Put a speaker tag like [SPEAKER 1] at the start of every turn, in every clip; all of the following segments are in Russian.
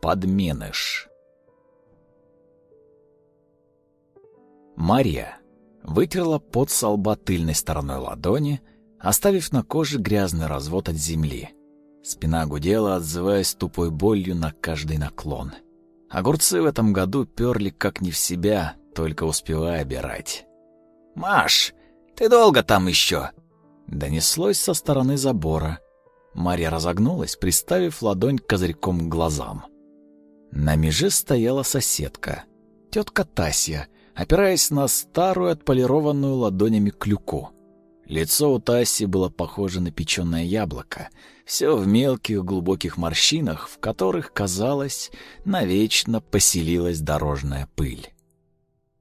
[SPEAKER 1] Подменыш. Марья вытерла пот со лба тыльной стороной ладони, оставив на коже грязный развод от земли. Спина гудела, отзываясь тупой болью на каждый наклон. Огурцы в этом году перли как не в себя, только успевая обирать. «Маш, ты долго там еще?» Донеслось со стороны забора. Марья разогнулась, приставив ладонь козырьком к глазам. На меже стояла соседка, тетка Тасья, опираясь на старую отполированную ладонями клюку. Лицо у Таси было похоже на печеное яблоко, все в мелких глубоких морщинах, в которых, казалось, навечно поселилась дорожная пыль.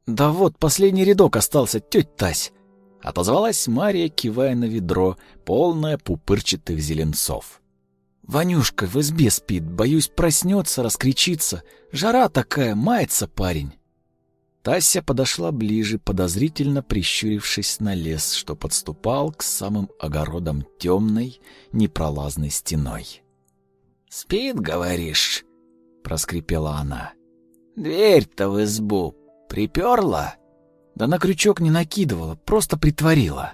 [SPEAKER 1] «Да вот, последний рядок остался, тетя Тась!» — отозвалась Мария, кивая на ведро, полное пупырчатых зеленцов. Ванюшка в избе спит, боюсь, проснется, раскричится. Жара такая, мается парень. Тася подошла ближе, подозрительно прищурившись на лес, что подступал к самым огородам темной, непролазной стеной. «Спит, говоришь?» — проскрипела она. «Дверь-то в избу приперла?» «Да на крючок не накидывала, просто притворила».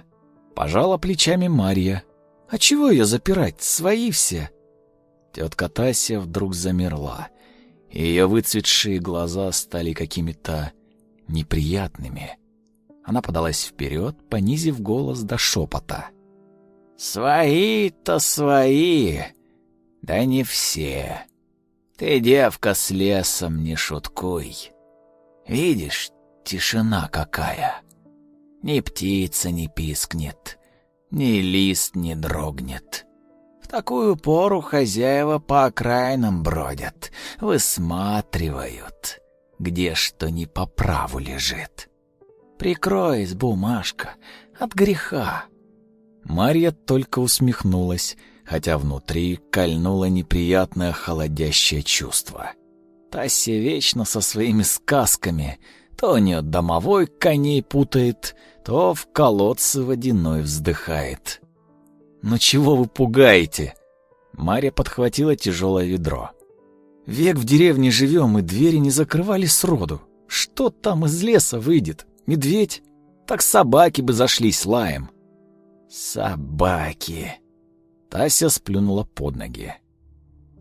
[SPEAKER 1] Пожала плечами Марья. «А чего ее запирать? Свои все». Тетка Тася вдруг замерла. Ее выцветшие глаза стали какими-то неприятными. Она подалась вперед, понизив голос до шепота. «Свои-то свои, да не все. Ты, девка, с лесом не шуткуй. Видишь, тишина какая. Ни птица не пискнет, ни лист не дрогнет. Такую пору хозяева по окраинам бродят, высматривают, где что не по праву лежит. Прикрой бумажка, от греха. Марья только усмехнулась, хотя внутри кольнуло неприятное холодящее чувство. Тася вечно со своими сказками, то у нее домовой коней путает, то в колодце водяной вздыхает. «Ну чего вы пугаете?» Марья подхватила тяжелое ведро. «Век в деревне живем, и двери не закрывали сроду. Что там из леса выйдет? Медведь? Так собаки бы зашлись лаем». «Собаки!» Тася сплюнула под ноги.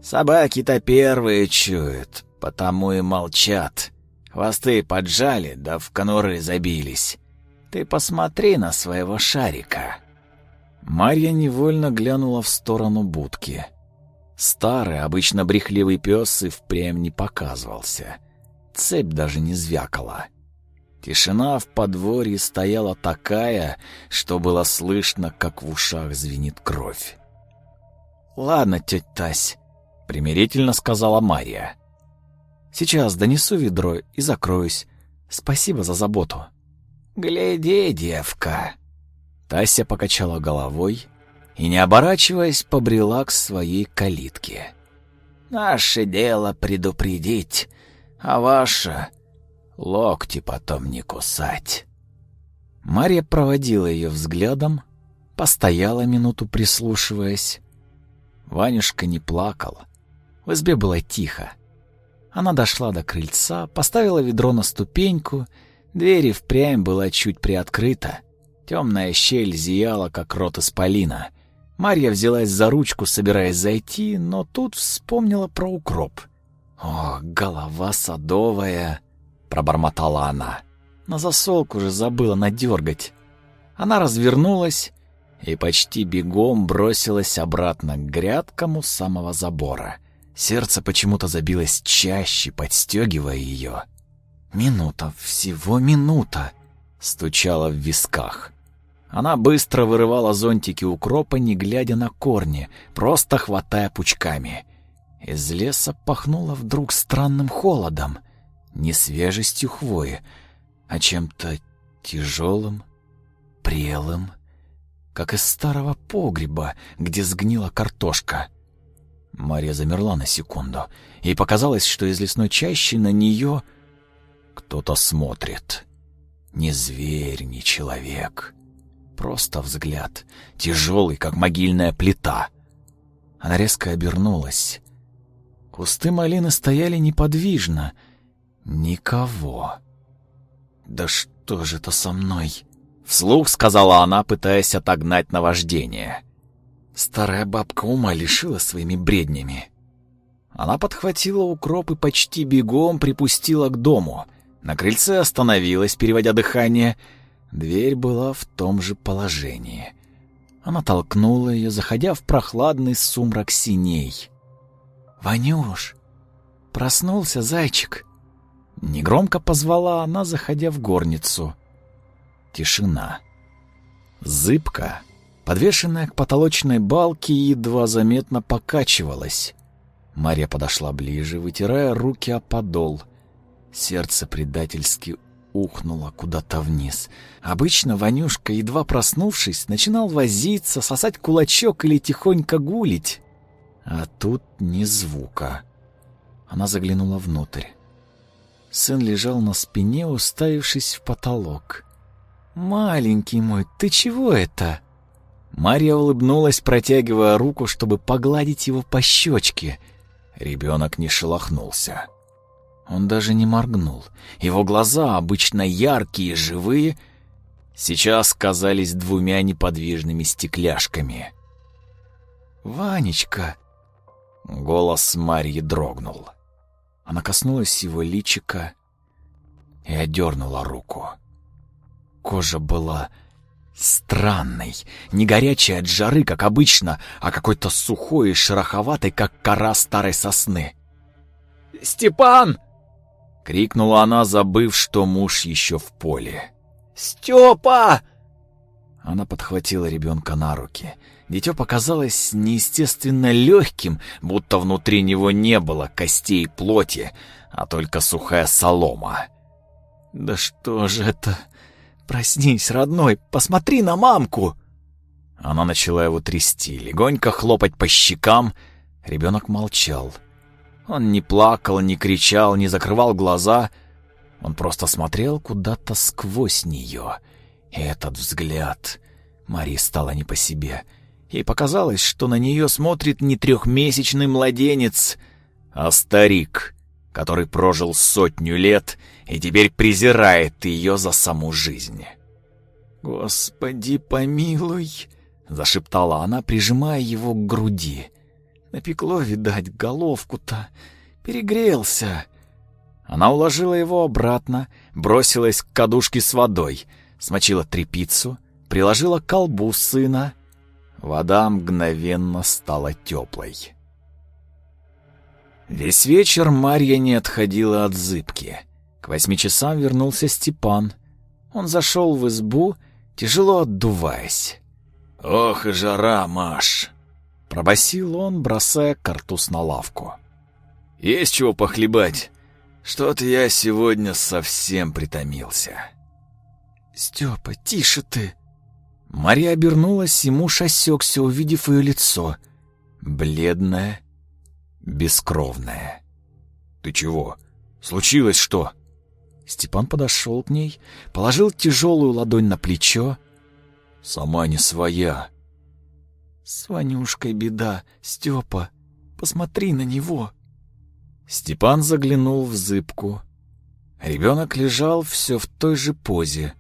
[SPEAKER 1] «Собаки-то первые чуют, потому и молчат. Хвосты поджали, да в конуры забились. Ты посмотри на своего шарика». Марья невольно глянула в сторону будки. Старый, обычно брехливый пес и впрямь не показывался. Цепь даже не звякала. Тишина в подворье стояла такая, что было слышно, как в ушах звенит кровь. «Ладно, тетя Тась», — примирительно сказала Марья. «Сейчас донесу ведро и закроюсь. Спасибо за заботу». «Гляди, девка», Тася покачала головой и, не оборачиваясь, побрела к своей калитке. «Наше дело предупредить, а ваше — локти потом не кусать». Марья проводила ее взглядом, постояла минуту прислушиваясь. Ванюшка не плакал. В избе было тихо. Она дошла до крыльца, поставила ведро на ступеньку, дверь впрямь была чуть приоткрыта. Темная щель зияла, как рот исполина. Марья взялась за ручку, собираясь зайти, но тут вспомнила про укроп. «О, голова садовая!» — пробормотала она. На засолку же забыла надергать. Она развернулась и почти бегом бросилась обратно к грядкам у самого забора. Сердце почему-то забилось чаще, подстегивая ее. «Минута, всего минута!» — стучала в висках. Она быстро вырывала зонтики укропа, не глядя на корни, просто хватая пучками. Из леса пахнуло вдруг странным холодом, не свежестью хвои, а чем-то тяжелым, прелым, как из старого погреба, где сгнила картошка. Мария замерла на секунду, и показалось, что из лесной чащи на нее кто-то смотрит. Не зверь, не человек — Просто взгляд, тяжелый, как могильная плита. Она резко обернулась. Кусты малины стояли неподвижно. Никого. «Да что же это со мной?» Вслух сказала она, пытаясь отогнать наваждение. Старая бабка ума лишила своими бреднями. Она подхватила укроп и почти бегом припустила к дому. На крыльце остановилась, переводя дыхание. Дверь была в том же положении. Она толкнула ее, заходя в прохладный сумрак синей. «Ванюш, проснулся зайчик!» Негромко позвала она, заходя в горницу. Тишина. Зыбка, подвешенная к потолочной балке, едва заметно покачивалась. Мария подошла ближе, вытирая руки о подол. Сердце предательски ухнуло куда-то вниз. Обычно Ванюшка, едва проснувшись, начинал возиться, сосать кулачок или тихонько гулить. А тут ни звука. Она заглянула внутрь. Сын лежал на спине, уставившись в потолок. «Маленький мой, ты чего это?» Марья улыбнулась, протягивая руку, чтобы погладить его по щечке — Ребенок не шелохнулся. Он даже не моргнул. Его глаза, обычно яркие и живые, сейчас казались двумя неподвижными стекляшками. «Ванечка!» Голос Марьи дрогнул. Она коснулась его личика и одернула руку. Кожа была Странный, не горячий от жары, как обычно, а какой-то сухой и шероховатый, как кора старой сосны. «Степан!» — крикнула она, забыв, что муж еще в поле. «Степа!» Она подхватила ребенка на руки. Дитё показалось неестественно легким, будто внутри него не было костей и плоти, а только сухая солома. «Да что же это?» «Проснись, родной, посмотри на мамку!» Она начала его трясти, легонько хлопать по щекам. Ребенок молчал. Он не плакал, не кричал, не закрывал глаза. Он просто смотрел куда-то сквозь нее. И этот взгляд... Мари стала не по себе. Ей показалось, что на нее смотрит не трехмесячный младенец, а старик, который прожил сотню лет и теперь презирает ее за саму жизнь. «Господи, помилуй!» — зашептала она, прижимая его к груди. «Напекло, видать, головку-то. Перегрелся». Она уложила его обратно, бросилась к кадушке с водой, смочила трепицу, приложила к колбу сына. Вода мгновенно стала теплой. Весь вечер Марья не отходила от зыбки. К восьми часам вернулся Степан. Он зашел в избу, тяжело отдуваясь. «Ох и жара, Маш!» — пробасил он, бросая картуз на лавку. «Есть чего похлебать? Что-то я сегодня совсем притомился». «Степа, тише ты!» Мария обернулась, и муж осекся, увидев ее лицо. Бледное, бескровная. «Ты чего? Случилось что?» Степан подошел к ней, положил тяжелую ладонь на плечо. «Сама не своя». «С Ванюшкой беда, Степа. Посмотри на него». Степан заглянул в зыбку. Ребенок лежал все в той же позе.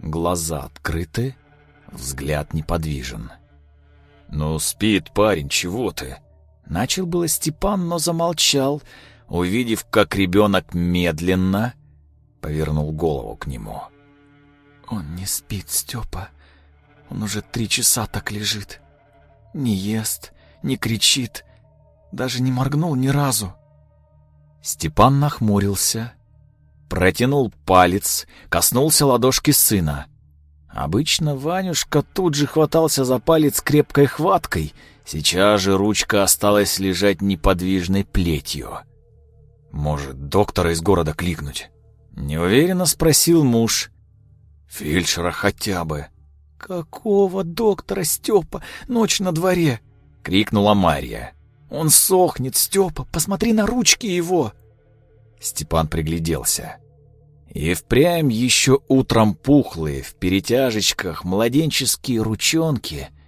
[SPEAKER 1] Глаза открыты, взгляд неподвижен. «Ну, спит парень, чего ты?» Начал было Степан, но замолчал, увидев, как ребенок медленно повернул голову к нему. «Он не спит, Степа. Он уже три часа так лежит. Не ест, не кричит, даже не моргнул ни разу». Степан нахмурился, протянул палец, коснулся ладошки сына. Обычно Ванюшка тут же хватался за палец крепкой хваткой — Сейчас же ручка осталась лежать неподвижной плетью. «Может, доктора из города кликнуть?» Неуверенно спросил муж. «Фельдшера хотя бы». «Какого доктора, Степа? Ночь на дворе!» — крикнула Марья. «Он сохнет, Степа! Посмотри на ручки его!» Степан пригляделся. И впрямь еще утром пухлые, в перетяжечках, младенческие ручонки —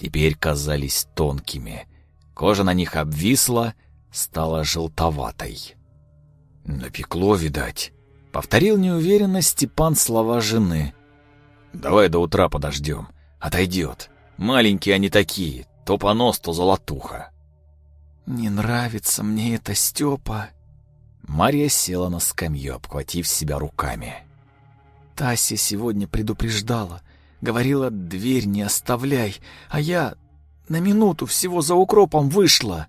[SPEAKER 1] теперь казались тонкими. Кожа на них обвисла, стала желтоватой. «Напекло, видать», — повторил неуверенно Степан слова жены. «Давай до утра подождем. Отойдет. Маленькие они такие, то понос, то золотуха».
[SPEAKER 2] «Не нравится мне это, Степа».
[SPEAKER 1] Марья села на скамью, обхватив себя руками.
[SPEAKER 2] Тася сегодня предупреждала. Говорила, дверь не оставляй, а я на минуту всего за укропом вышла.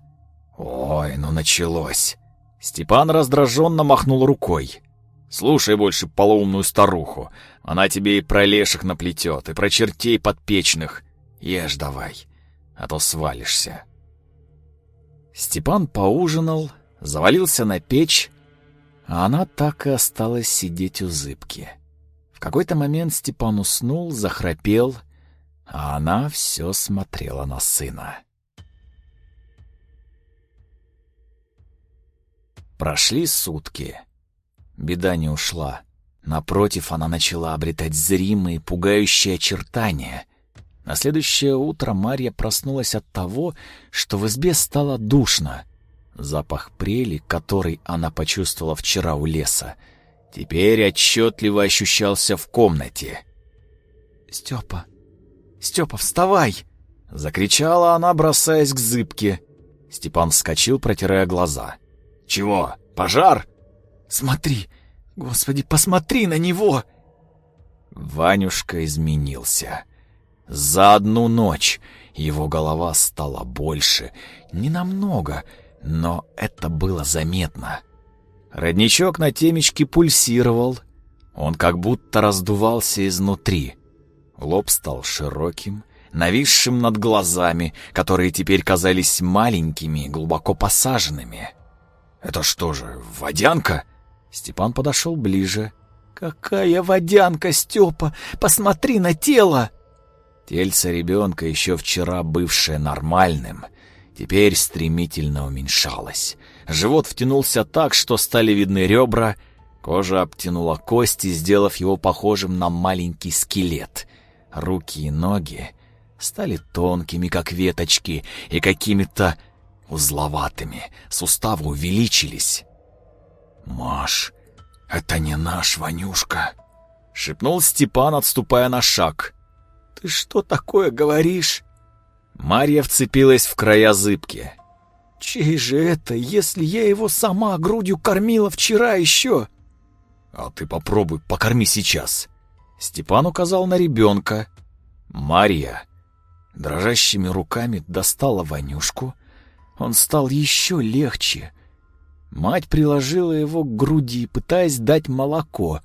[SPEAKER 1] Ой, ну началось. Степан раздраженно махнул рукой. Слушай больше полоумную старуху. Она тебе и про леших наплетет, и про чертей подпечных. Ешь давай, а то свалишься. Степан поужинал, завалился на печь, а она так и осталась сидеть у зыбки. В какой-то момент Степан уснул, захрапел, а она все смотрела на сына. Прошли сутки. Беда не ушла. Напротив, она начала обретать зримые, пугающие очертания. На следующее утро Марья проснулась от того, что в избе стало душно. Запах прели, который она почувствовала вчера у леса, теперь отчетливо ощущался в комнате.
[SPEAKER 2] «Степа! Степа, вставай!»
[SPEAKER 1] — закричала она, бросаясь к зыбке. Степан вскочил, протирая глаза. «Чего? Пожар?»
[SPEAKER 2] «Смотри! Господи, посмотри на него!»
[SPEAKER 1] Ванюшка изменился. За одну ночь его голова стала больше, не намного, но это было заметно. Родничок на темечке пульсировал, он как будто раздувался изнутри. Лоб стал широким, нависшим над глазами, которые теперь казались маленькими, глубоко посаженными. «Это что же, водянка?» Степан подошел ближе.
[SPEAKER 2] «Какая водянка, Степа! Посмотри на тело!»
[SPEAKER 1] Тельце ребенка, еще вчера бывшее нормальным, теперь стремительно уменьшалось. Живот втянулся так, что стали видны ребра, кожа обтянула кости, сделав его похожим на маленький скелет. Руки и ноги стали тонкими, как веточки, и какими-то узловатыми, суставы увеличились. «Маш, это не наш Ванюшка», — шепнул Степан, отступая на шаг.
[SPEAKER 2] «Ты что такое говоришь?»
[SPEAKER 1] Марья вцепилась в края зыбки.
[SPEAKER 2] «Чей же это, если я его сама грудью кормила вчера еще?»
[SPEAKER 1] «А ты попробуй, покорми сейчас». Степан указал на ребенка. Марья дрожащими руками достала Ванюшку. Он стал еще легче. Мать приложила его к груди, пытаясь дать молоко.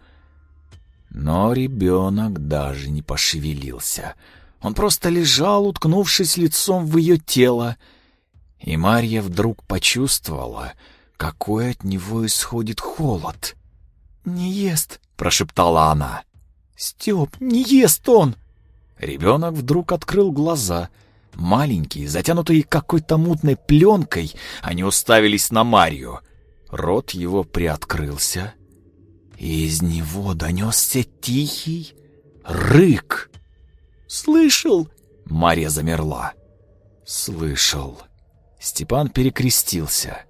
[SPEAKER 1] Но ребенок даже не пошевелился. Он просто лежал, уткнувшись лицом в ее тело. И Марья вдруг почувствовала, какой от него исходит холод.
[SPEAKER 2] «Не ест», —
[SPEAKER 1] прошептала она.
[SPEAKER 2] «Степ, не ест он!»
[SPEAKER 1] Ребенок вдруг открыл глаза. Маленькие, затянутые какой-то мутной пленкой, они уставились на Марью. Рот его приоткрылся, и из него донесся тихий рык.
[SPEAKER 2] «Слышал?»
[SPEAKER 1] Марья замерла. «Слышал». Степан перекрестился.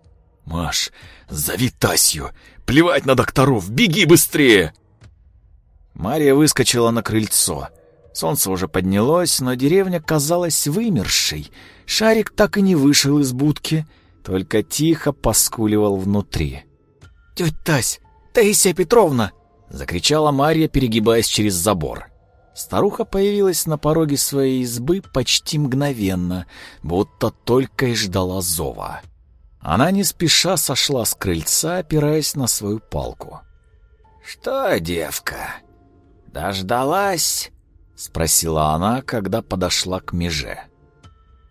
[SPEAKER 1] «Маш, зови Тасью! Плевать на докторов! Беги быстрее!» Мария выскочила на крыльцо. Солнце уже поднялось, но деревня казалась вымершей. Шарик так и не вышел из будки, только тихо поскуливал внутри.
[SPEAKER 2] «Тетя Тась! Таисия Петровна!»
[SPEAKER 1] — закричала Марья, перегибаясь через забор. Старуха появилась на пороге своей избы почти мгновенно, будто только и ждала зова. Она не спеша сошла с крыльца, опираясь на свою палку. «Что, девка, дождалась?» — спросила она, когда подошла к меже.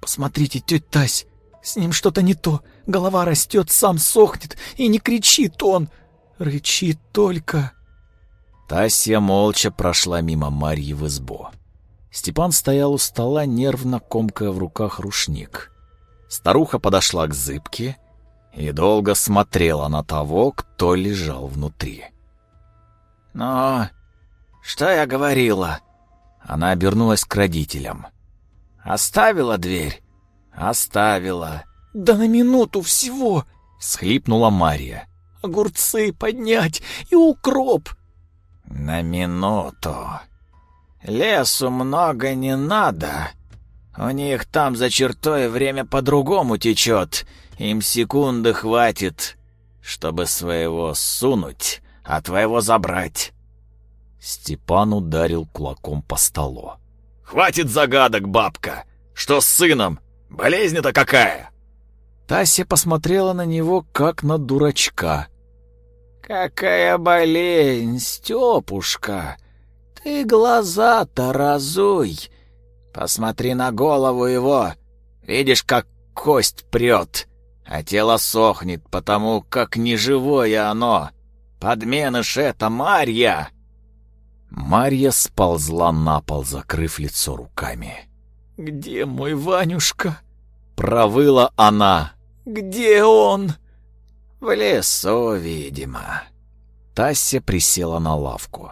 [SPEAKER 2] «Посмотрите, тетя Тась, с ним что-то не то. Голова растет, сам сохнет, и не кричит он, рычит только».
[SPEAKER 1] Тасья молча прошла мимо Марьи в избу. Степан стоял у стола, нервно комкая в руках рушник. Старуха подошла к зыбке и долго смотрела на того, кто лежал внутри. «Но что я говорила?» Она обернулась к родителям. «Оставила дверь?» «Оставила.
[SPEAKER 2] Да на минуту всего!» — схлипнула Мария. «Огурцы поднять и укроп!»
[SPEAKER 1] «На минуту. Лесу много не надо. У них там за чертой время по-другому течет. Им секунды хватит, чтобы своего сунуть, а твоего забрать».
[SPEAKER 2] Степан ударил кулаком по столу.
[SPEAKER 1] «Хватит загадок, бабка! Что с сыном? Болезнь-то какая?»
[SPEAKER 2] Тася посмотрела на него, как на дурачка.
[SPEAKER 1] «Какая болезнь, Степушка! Ты глаза-то разуй! Посмотри на голову его! Видишь, как кость прет, а тело сохнет, потому как неживое оно! Подменыш это Марья!»
[SPEAKER 2] Марья сползла на пол, закрыв лицо руками.
[SPEAKER 1] «Где мой Ванюшка?»
[SPEAKER 2] — провыла она.
[SPEAKER 1] «Где он?» «В лесу, видимо».
[SPEAKER 2] Тася присела на лавку.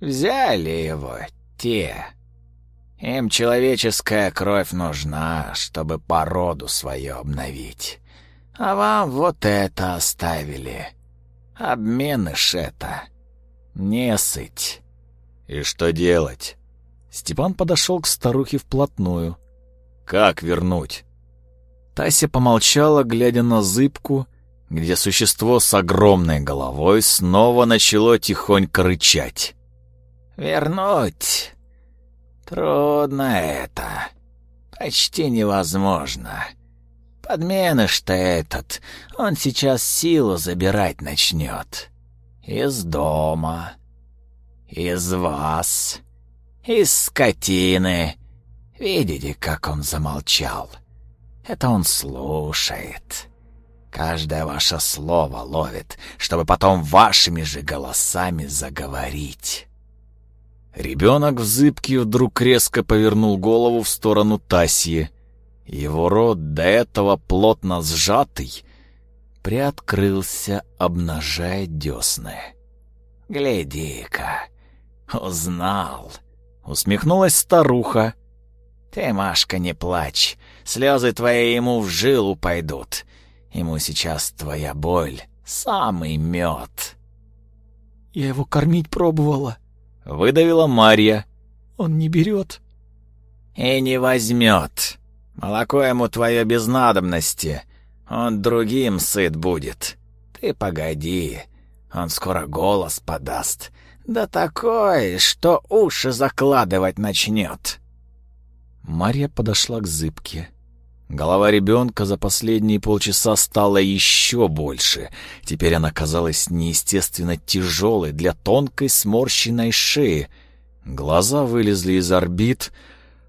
[SPEAKER 1] «Взяли его те. Им человеческая кровь нужна, чтобы породу свою обновить. А вам вот это оставили. Обменыш это. Не сыть».
[SPEAKER 2] «И что делать?» Степан подошел к старухе вплотную. «Как вернуть?» Тася помолчала, глядя на зыбку, где существо с огромной головой снова начало тихонько рычать.
[SPEAKER 1] «Вернуть? Трудно это. Почти невозможно. Подменыш-то этот, он сейчас силу забирать начнет. Из дома, из вас, из скотины. Видите, как он замолчал?» Это он слушает. Каждое ваше слово ловит, чтобы потом вашими же голосами заговорить.
[SPEAKER 2] Ребенок в зыбке вдруг резко повернул голову в сторону Тасьи. Его рот, до этого плотно сжатый, приоткрылся, обнажая десны.
[SPEAKER 1] «Гляди-ка, узнал!»
[SPEAKER 2] — усмехнулась старуха.
[SPEAKER 1] «Ты, Машка, не плачь. Слезы твои ему в жилу пойдут. Ему сейчас твоя боль — самый мед».
[SPEAKER 2] «Я его кормить пробовала», — выдавила Марья. «Он не берет».
[SPEAKER 1] «И не возьмет. Молоко ему твое без надобности. Он другим сыт будет. Ты погоди, он скоро голос подаст. Да такой, что уши закладывать начнет».
[SPEAKER 2] Марья подошла к зыбке. Голова ребенка за последние полчаса стала еще больше. Теперь она казалась неестественно тяжелой для тонкой сморщенной шеи. Глаза вылезли из орбит,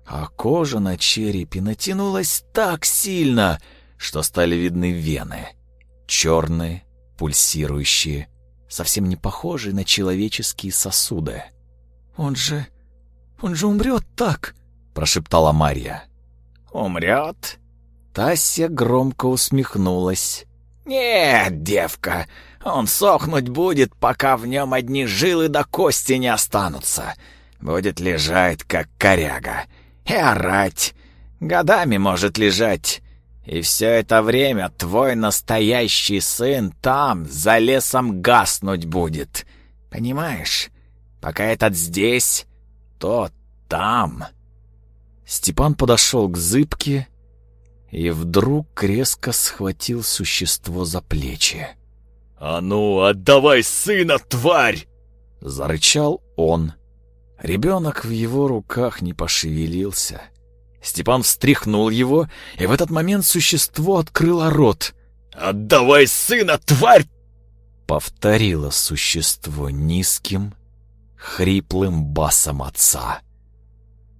[SPEAKER 2] а кожа на черепе натянулась так сильно, что стали видны вены. Черные, пульсирующие, совсем не похожие на человеческие сосуды. «Он же... он же умрет так!» прошептала Марья.
[SPEAKER 1] «Умрет?»
[SPEAKER 2] Тася громко усмехнулась.
[SPEAKER 1] «Нет, девка, он сохнуть будет, пока в нем одни жилы до кости не останутся. Будет лежать, как коряга, и орать. Годами может лежать. И все это время твой настоящий сын там, за лесом, гаснуть будет. Понимаешь? Пока этот здесь, то там».
[SPEAKER 2] Степан подошел к зыбке и вдруг резко схватил существо за плечи.
[SPEAKER 1] «А ну, отдавай сына, тварь!»
[SPEAKER 2] — зарычал он. Ребенок в его руках не пошевелился. Степан встряхнул его, и в этот момент существо открыло рот.
[SPEAKER 1] «Отдавай сына, тварь!»
[SPEAKER 2] Повторило существо низким, хриплым басом отца.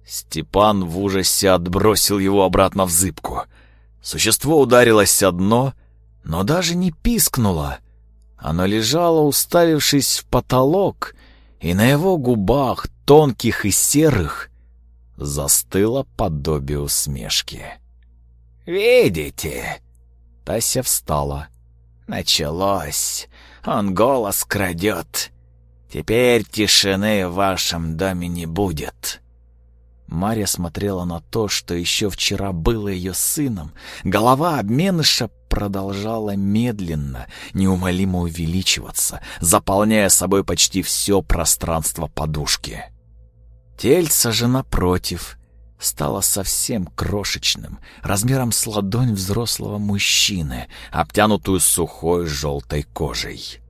[SPEAKER 2] Степан в ужасе отбросил его обратно в зыбку. Существо ударилось о дно, но даже не пискнуло. Оно лежало, уставившись в потолок, и на его губах, тонких и серых, застыло подобие усмешки.
[SPEAKER 1] «Видите?»
[SPEAKER 2] Тася встала.
[SPEAKER 1] «Началось. Он голос крадет. Теперь тишины в вашем доме не будет».
[SPEAKER 2] Марья смотрела на то, что еще вчера было ее сыном. Голова обменыша продолжала медленно, неумолимо увеличиваться, заполняя собой почти все пространство подушки. Тельце же, напротив, стало совсем крошечным, размером с ладонь взрослого мужчины, обтянутую сухой желтой кожей.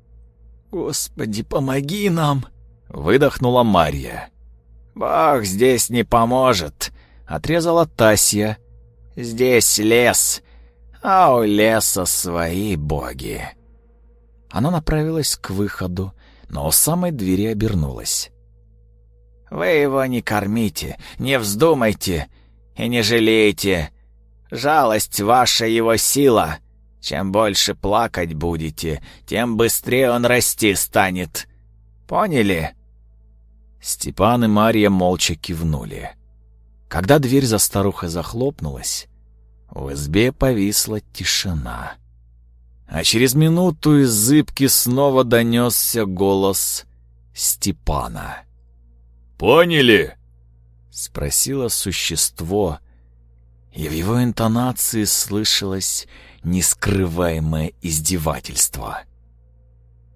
[SPEAKER 2] «Господи, помоги нам!» — выдохнула Марья.
[SPEAKER 1] «Бог здесь не поможет», — отрезала Тасья. «Здесь лес, а у леса свои боги».
[SPEAKER 2] Она направилась к выходу, но у самой двери обернулась.
[SPEAKER 1] «Вы его не кормите, не вздумайте и не жалейте. Жалость ваша его сила. Чем больше плакать будете, тем быстрее он расти станет. Поняли?»
[SPEAKER 2] Степан и Марья молча кивнули. Когда дверь за старухой захлопнулась, в избе повисла тишина. А через минуту из зыбки снова донесся голос Степана.
[SPEAKER 3] «Поняли?»
[SPEAKER 2] — спросило существо, и в его интонации слышалось нескрываемое издевательство.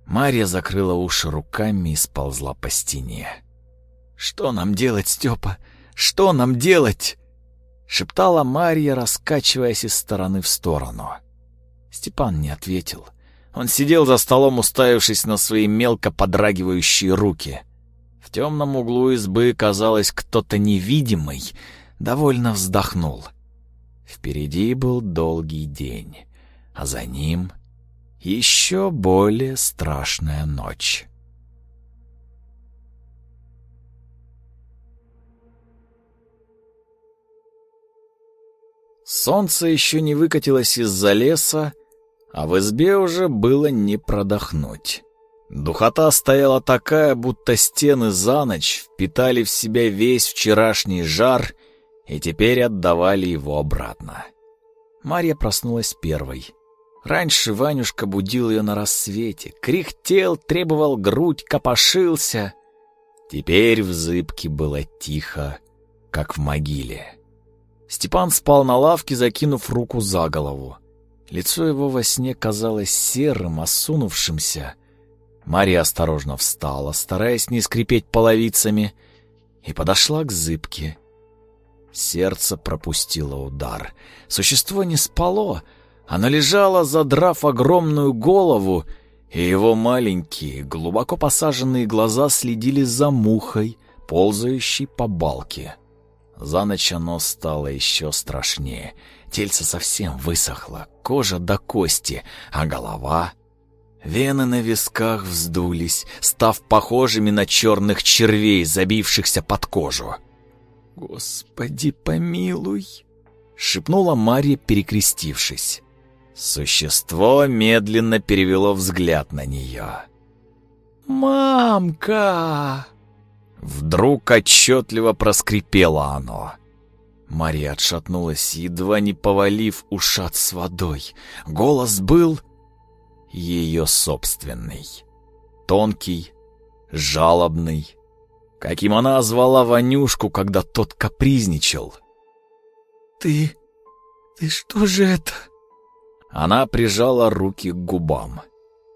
[SPEAKER 2] Марья закрыла уши руками и сползла по стене. «Что нам делать, Степа? Что нам делать?» Шептала Марья, раскачиваясь из стороны в сторону. Степан не ответил. Он сидел за столом, уставившись на свои мелко подрагивающие руки. Темном углу избы, казалось, кто-то невидимый, довольно вздохнул. Впереди был долгий день, а за ним еще более страшная ночь. Солнце еще не выкатилось из-за леса, а в избе уже было не продохнуть. Духота стояла такая, будто стены за ночь впитали в себя весь вчерашний жар и теперь отдавали его обратно. Марья проснулась первой. Раньше Ванюшка будил ее на рассвете, кряхтел, требовал грудь, копошился. Теперь в зыбке было тихо, как в могиле. Степан спал на лавке, закинув руку за голову. Лицо его во сне казалось серым, осунувшимся. Мария осторожно встала, стараясь не скрипеть половицами, и подошла к зыбке. Сердце пропустило удар. Существо не спало, оно лежало, задрав огромную голову, и его маленькие, глубоко посаженные глаза следили за мухой, ползающей по балке. За ночь оно стало еще страшнее. Тельце совсем высохло, кожа до кости, а голова... Вены на висках вздулись, став похожими на черных червей, забившихся под кожу. «Господи, помилуй!» — шепнула Марья, перекрестившись. Существо медленно перевело взгляд на нее. «Мамка!» Вдруг отчетливо проскрипело оно. Мария отшатнулась, едва не повалив ушат с водой. Голос был ее собственный. Тонкий, жалобный, каким она звала Ванюшку, когда тот капризничал. «Ты... ты что же это?» Она прижала руки к губам.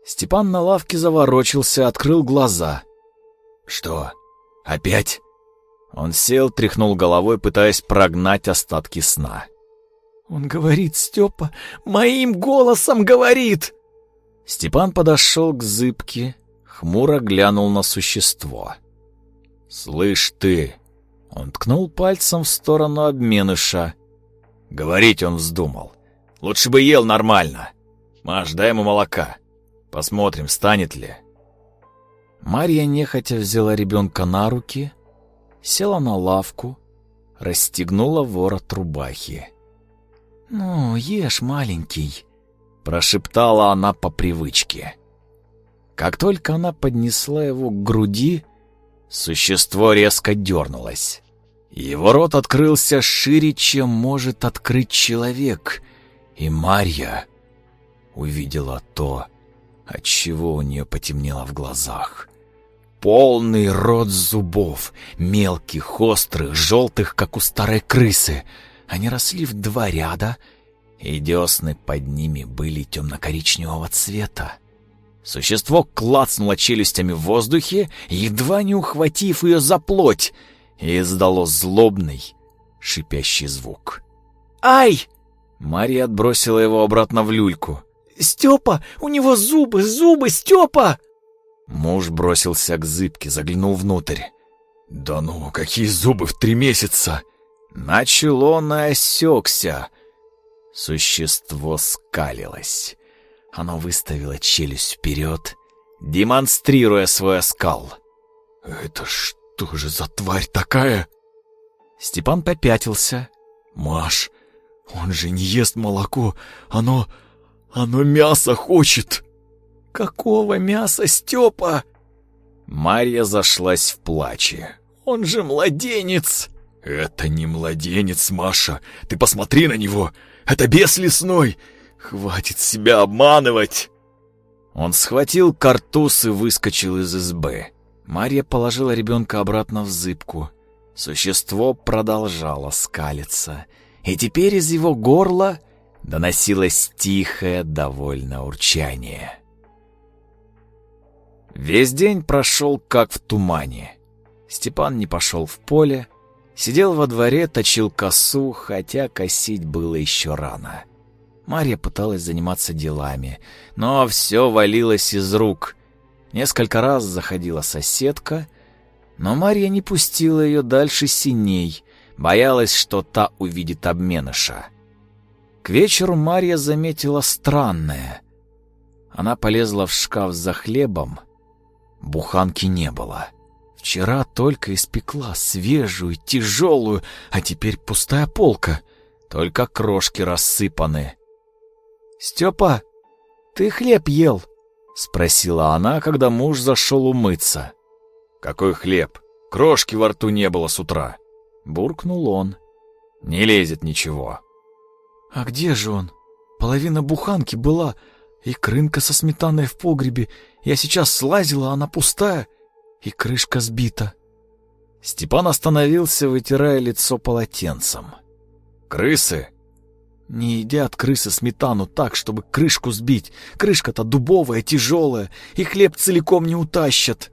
[SPEAKER 2] Степан на лавке заворочился, открыл глаза. «Что?» «Опять?» Он сел, тряхнул головой, пытаясь прогнать остатки сна. «Он говорит, Степа, моим голосом говорит!» Степан подошел к зыбке, хмуро глянул на существо. «Слышь ты!» Он ткнул пальцем в сторону обменыша. Говорить он вздумал. «Лучше бы ел нормально. Маш, дай ему молока. Посмотрим, станет ли». Марья нехотя взяла ребенка на руки, села на лавку, расстегнула ворот рубахи. «Ну, ешь, маленький», — прошептала она по привычке. Как только она поднесла его к груди, существо резко дернулось. Его рот открылся шире, чем может открыть человек, и Марья увидела то, от чего у нее потемнело в глазах полный рот зубов, мелких, острых, желтых, как у старой крысы. Они росли в два ряда, и десны под ними были темно-коричневого цвета. Существо клацнуло челюстями в воздухе, едва не ухватив ее за плоть, и издало злобный, шипящий звук.
[SPEAKER 1] «Ай!»
[SPEAKER 2] Мария отбросила его обратно в люльку.
[SPEAKER 1] «Степа! У него зубы! Зубы! Степа!»
[SPEAKER 2] Муж бросился к зыбке, заглянул внутрь. «Да ну, какие зубы в три месяца!» Начал он осекся. Существо скалилось. Оно выставило челюсть вперед, демонстрируя свой оскал. «Это что же за тварь такая?» Степан попятился. «Маш, он же не ест молоко, оно... оно мясо хочет!»
[SPEAKER 1] «Какого мяса, Степа?»
[SPEAKER 2] Марья зашлась в плаче.
[SPEAKER 1] «Он же младенец!»
[SPEAKER 2] «Это не младенец, Маша! Ты посмотри на него! Это бес лесной! Хватит себя обманывать!» Он схватил картуз и выскочил из избы. Марья положила ребенка обратно в зыбку. Существо продолжало скалиться, и теперь из его горла доносилось тихое, довольное урчание. Весь день прошел как в тумане. Степан не пошел в поле, сидел во дворе, точил косу, хотя косить было еще рано. Марья пыталась заниматься делами, но все валилось из рук. Несколько раз заходила соседка, но Марья не пустила ее дальше синей, боялась, что та увидит обменыша. К вечеру Марья заметила странное. Она полезла в шкаф за хлебом, Буханки не было. Вчера только испекла свежую, тяжелую, а теперь пустая полка. Только крошки рассыпаны.
[SPEAKER 1] «Степа, ты хлеб ел?»
[SPEAKER 2] — спросила она, когда муж зашел умыться. «Какой хлеб? Крошки во рту не было с утра!» — буркнул он. «Не лезет ничего».
[SPEAKER 1] «А где же он? Половина буханки была, и крынка со сметаной в погребе, я сейчас слазила, она пустая, и крышка сбита.
[SPEAKER 2] Степан остановился, вытирая лицо полотенцем. «Крысы?»
[SPEAKER 1] «Не едят крысы сметану так, чтобы крышку сбить. Крышка-то дубовая, тяжелая, и хлеб целиком не утащат».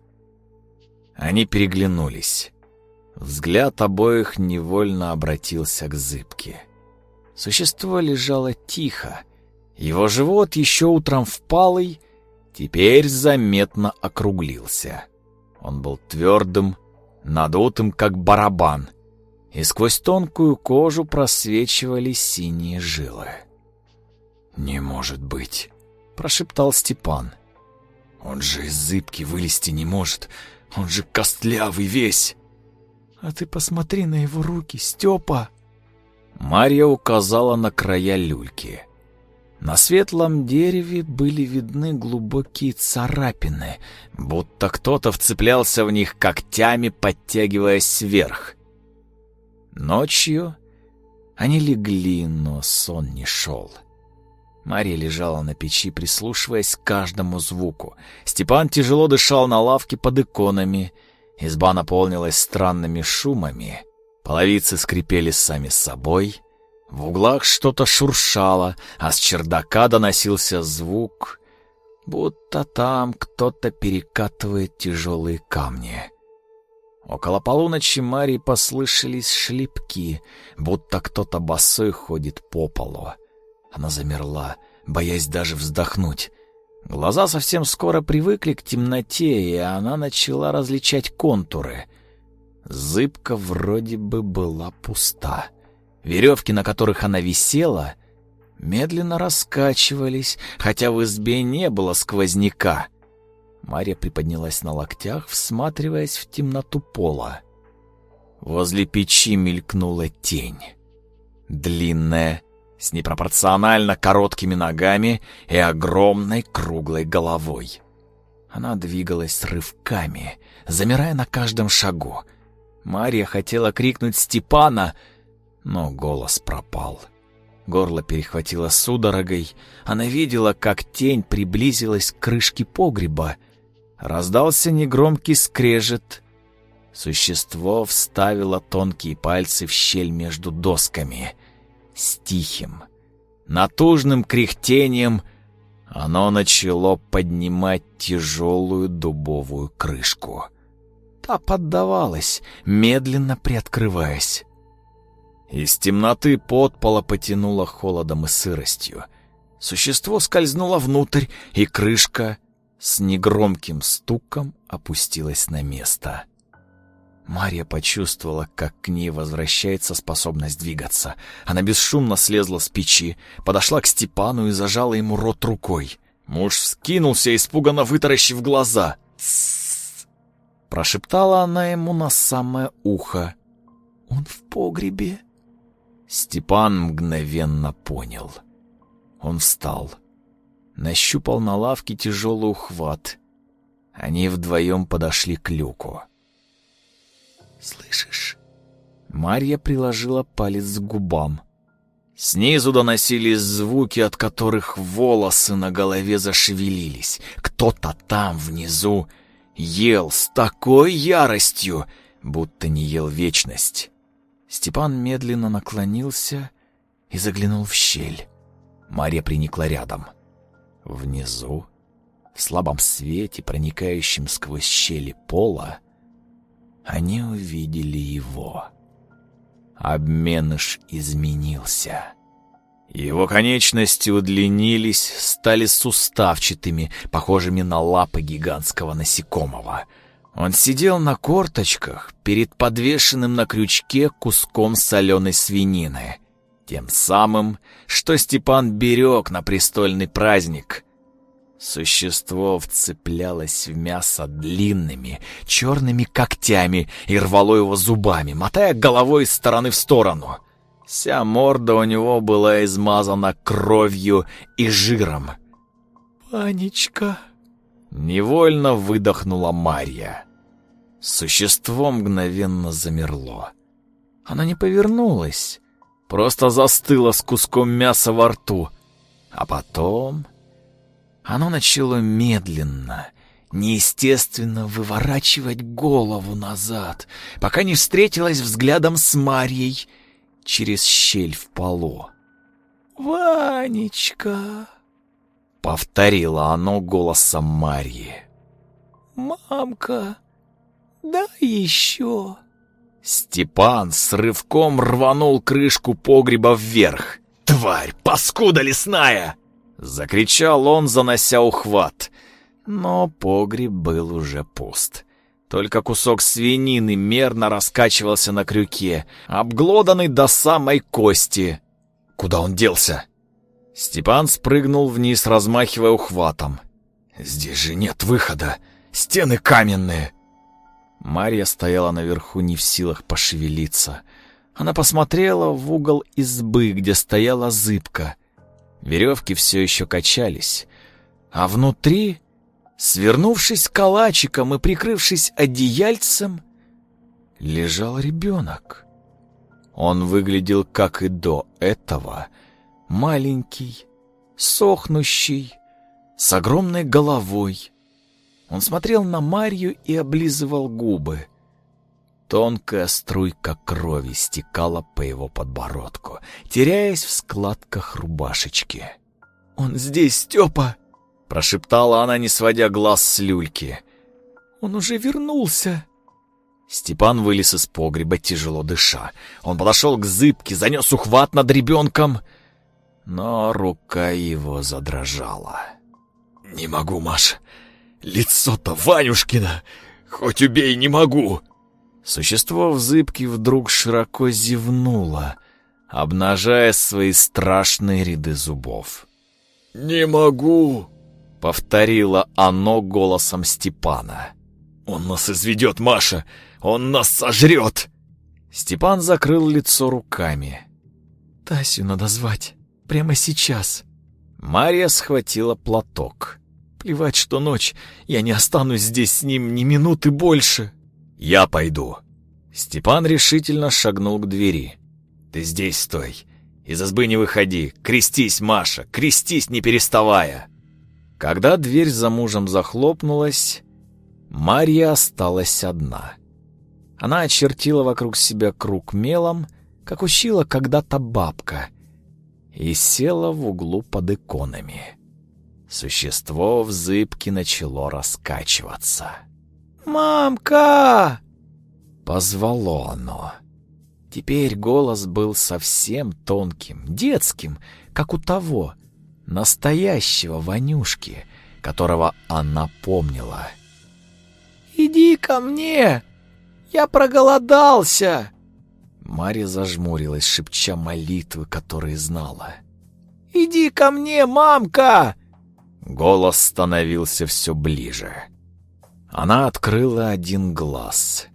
[SPEAKER 2] Они переглянулись. Взгляд обоих невольно обратился к зыбке. Существо лежало тихо. Его живот еще утром впалый, теперь заметно округлился. Он был твердым, надутым, как барабан, и сквозь тонкую кожу просвечивали синие жилы. «Не может быть!» — прошептал Степан. «Он же из зыбки вылезти не может, он же костлявый весь!»
[SPEAKER 1] «А ты посмотри на его руки, Степа!»
[SPEAKER 2] Марья указала на края люльки. На светлом дереве были видны глубокие царапины, будто кто-то вцеплялся в них когтями, подтягиваясь вверх. Ночью они легли, но сон не шел. Мария лежала на печи, прислушиваясь к каждому звуку. Степан тяжело дышал на лавке под иконами. Изба наполнилась странными шумами. Половицы скрипели сами собой — в углах что-то шуршало, а с чердака доносился звук, будто там кто-то перекатывает тяжелые камни. Около полуночи Марии послышались шлепки, будто кто-то босой ходит по полу. Она замерла, боясь даже вздохнуть. Глаза совсем скоро привыкли к темноте, и она начала различать контуры. Зыбка вроде бы была пуста. Веревки, на которых она висела, медленно раскачивались, хотя в избе не было сквозняка. Марья приподнялась на локтях, всматриваясь в темноту пола. Возле печи мелькнула тень. Длинная, с непропорционально короткими ногами и огромной круглой головой. Она двигалась рывками, замирая на каждом шагу. Марья хотела крикнуть Степана — но голос пропал. Горло перехватило судорогой. Она видела, как тень приблизилась к крышке погреба. Раздался негромкий скрежет. Существо вставило тонкие пальцы в щель между досками. С тихим, натужным кряхтением оно начало поднимать тяжелую дубовую крышку. Та поддавалась, медленно приоткрываясь. Из темноты подпола потянуло холодом и сыростью. Существо скользнуло внутрь, и крышка с негромким стуком опустилась на место. Марья почувствовала, как к ней возвращается способность двигаться. Она бесшумно слезла с печи, подошла к Степану и зажала ему рот рукой. Муж вскинулся, испуганно вытаращив глаза. Прошептала она ему на самое ухо. «Он в погребе!» Степан мгновенно понял. Он встал. Нащупал на лавке тяжелый ухват. Они вдвоем подошли к люку. «Слышишь?» Марья приложила палец к губам. Снизу доносились звуки, от которых волосы на голове зашевелились. Кто-то там, внизу, ел с такой яростью, будто не ел вечность. Степан медленно наклонился и заглянул в щель. Марья приникла рядом. Внизу, в слабом свете, проникающем сквозь щели пола, они увидели его. Обменыш изменился. Его конечности удлинились, стали суставчатыми, похожими на лапы гигантского насекомого. Он сидел на корточках перед подвешенным на крючке куском соленой свинины, тем самым, что Степан берег на престольный праздник — Существо вцеплялось в мясо длинными, черными когтями и рвало его зубами, мотая головой из стороны в сторону. Вся морда у него была измазана кровью и жиром. «Панечка!» — невольно выдохнула Марья. Существо мгновенно замерло. Она не повернулась, просто застыла с куском мяса во рту, а потом оно начало медленно, неестественно выворачивать голову назад, пока не встретилось взглядом с Марьей через щель в полу. «Ванечка!» — повторило оно голосом Марьи. «Мамка, дай еще!» Степан с рывком рванул крышку погреба вверх. «Тварь, паскуда лесная!» Закричал он, занося ухват. Но погреб был уже пуст. Только кусок свинины мерно раскачивался на крюке, обглоданный до самой кости. Куда он делся? Степан спрыгнул вниз, размахивая ухватом. «Здесь же нет выхода! Стены каменные!» Марья стояла наверху не в силах пошевелиться. Она посмотрела в угол избы, где стояла зыбка. Веревки все еще качались, а внутри, свернувшись калачиком и прикрывшись одеяльцем, лежал ребенок. Он выглядел, как и до этого, маленький, сохнущий, с огромной головой. Он смотрел на Марью и облизывал губы. Тонкая струйка крови стекала по его подбородку, теряясь в складках рубашечки. «Он здесь, Степа!» — прошептала она, не сводя глаз с люльки. «Он уже вернулся!» Степан вылез из погреба, тяжело дыша. Он подошел к зыбке, занес ухват над ребенком, но рука его задрожала. «Не могу, Маш. Лицо-то Ванюшкина. Хоть убей, не могу!» Существо в зыбке вдруг широко зевнуло, обнажая свои страшные ряды зубов. «Не могу!» — повторило оно голосом Степана. «Он нас изведет, Маша! Он нас сожрет!» Степан закрыл лицо руками. «Тасю надо звать. Прямо сейчас». Мария схватила платок. «Плевать, что ночь. Я не останусь здесь с ним ни минуты больше». «Я пойду». Степан решительно шагнул к двери. «Ты здесь стой. Из избы не выходи. Крестись, Маша, крестись, не переставая». Когда дверь за мужем захлопнулась, Марья осталась одна. Она очертила вокруг себя круг мелом, как учила когда-то бабка, и села в углу под иконами. Существо в зыбке начало раскачиваться. «Мамка!» — позвало оно. Теперь голос был совсем тонким, детским, как у того, настоящего Ванюшки, которого она помнила. «Иди ко мне! Я проголодался!» Марья зажмурилась, шепча молитвы, которые знала. «Иди ко мне, мамка!» Голос становился все ближе. Она открыла один глаз.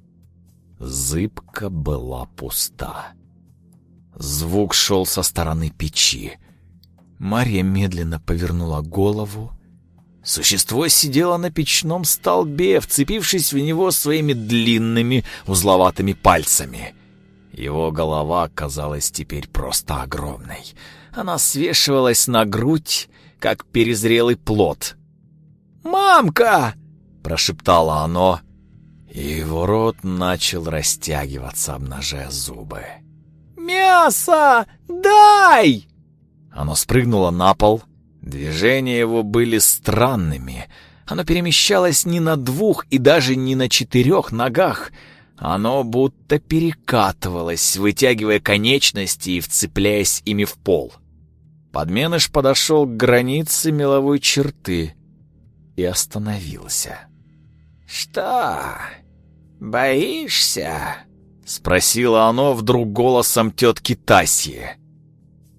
[SPEAKER 2] Зыбка была пуста. Звук шел со стороны печи. Марья медленно повернула голову. Существо сидело на печном столбе, вцепившись в него своими длинными узловатыми пальцами. Его голова казалась теперь просто огромной. Она свешивалась на грудь, как перезрелый плод. «Мамка!» — прошептало оно, и его рот начал растягиваться, обнажая зубы. «Мясо! Дай!» Оно спрыгнуло на пол. Движения его были странными. Оно перемещалось не на двух и даже не на четырех ногах — оно будто перекатывалось, вытягивая конечности и вцепляясь ими в пол. Подменыш подошел к границе меловой черты и остановился. «Что, боишься?» — спросило оно вдруг голосом тетки Таси.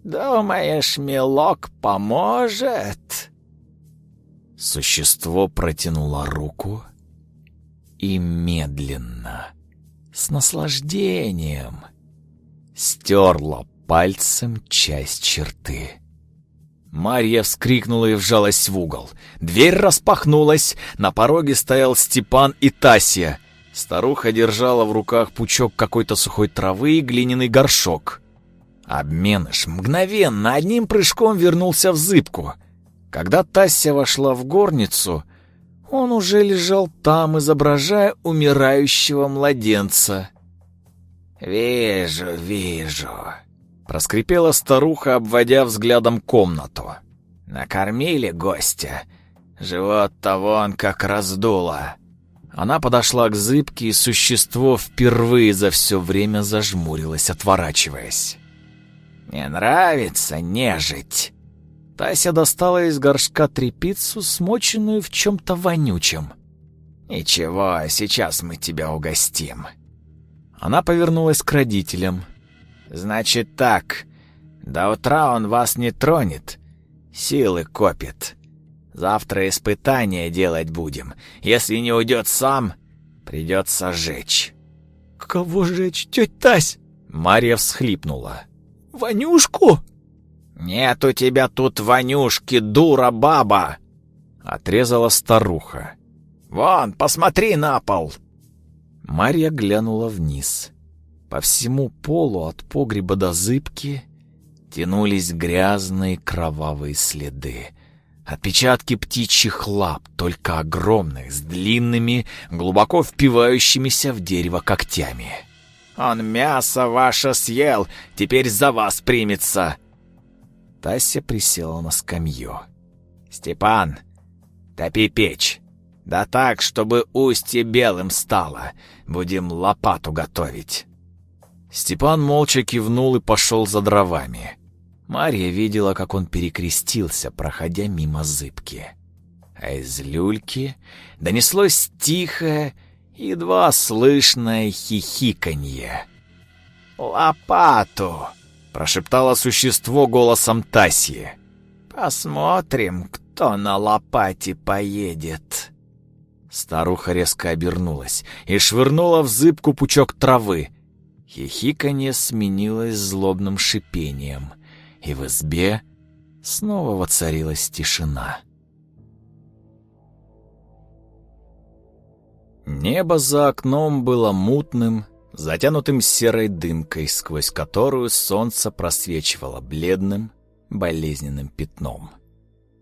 [SPEAKER 2] «Думаешь, мелок поможет?» Существо протянуло руку и медленно с наслаждением. Стерла пальцем часть черты. Марья вскрикнула и вжалась в угол. Дверь распахнулась, на пороге стоял Степан и Тасия. Старуха держала в руках пучок какой-то сухой травы и глиняный горшок. Обменыш мгновенно одним прыжком вернулся в зыбку. Когда Тася вошла в горницу, он уже лежал там, изображая умирающего младенца. «Вижу, вижу», — проскрипела старуха, обводя взглядом комнату. «Накормили гостя. Живот-то вон как раздуло». Она подошла к зыбке, и существо впервые за все время зажмурилось, отворачиваясь. «Не нравится нежить?» Тася достала из горшка трепицу, смоченную в чем-то вонючем. «Ничего, сейчас мы тебя угостим». Она повернулась к родителям. «Значит так, до утра он вас не тронет, силы копит. Завтра испытание делать будем. Если не уйдет сам, придется жечь».
[SPEAKER 4] «Кого жечь, тетя Тась?»
[SPEAKER 2] Марья всхлипнула.
[SPEAKER 4] «Ванюшку?»
[SPEAKER 2] «Нет у тебя тут вонюшки, дура баба!» Отрезала старуха. «Вон, посмотри на пол!» Марья глянула вниз. По всему полу от погреба до зыбки тянулись грязные кровавые следы. Отпечатки птичьих лап, только огромных, с длинными, глубоко впивающимися в дерево когтями. «Он мясо ваше съел, теперь за вас примется!» Тася присела на скамью. «Степан, топи печь. Да так, чтобы устье белым стало. Будем лопату готовить». Степан молча кивнул и пошел за дровами. Марья видела, как он перекрестился, проходя мимо зыбки. А из люльки донеслось тихое, едва слышное хихиканье. «Лопату!» Прошептало существо голосом Таси. «Посмотрим, кто на лопате поедет». Старуха резко обернулась и швырнула в зыбку пучок травы. Хихиканье сменилось злобным шипением, и в избе снова воцарилась тишина. Небо за окном было мутным, затянутым серой дымкой, сквозь которую солнце просвечивало бледным, болезненным пятном.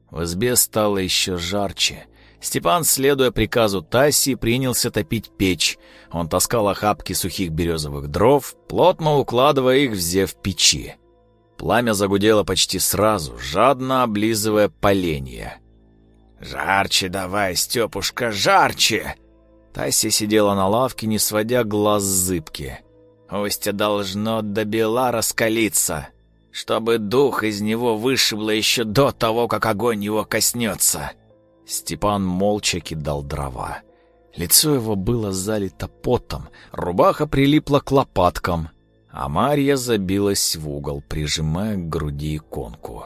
[SPEAKER 2] В избе стало еще жарче, Степан, следуя приказу Таси, принялся топить печь. Он таскал охапки сухих березовых дров, плотно укладывая их в зев печи. Пламя загудело почти сразу, жадно облизывая поленья. «Жарче давай, Степушка, жарче!» Тася сидела на лавке, не сводя глаз с зыбки. «Устье должно до бела раскалиться, чтобы дух из него вышибло еще до того, как огонь его коснется». Степан молча кидал дрова. Лицо его было залито потом, рубаха прилипла к лопаткам, а Марья забилась в угол, прижимая к груди иконку.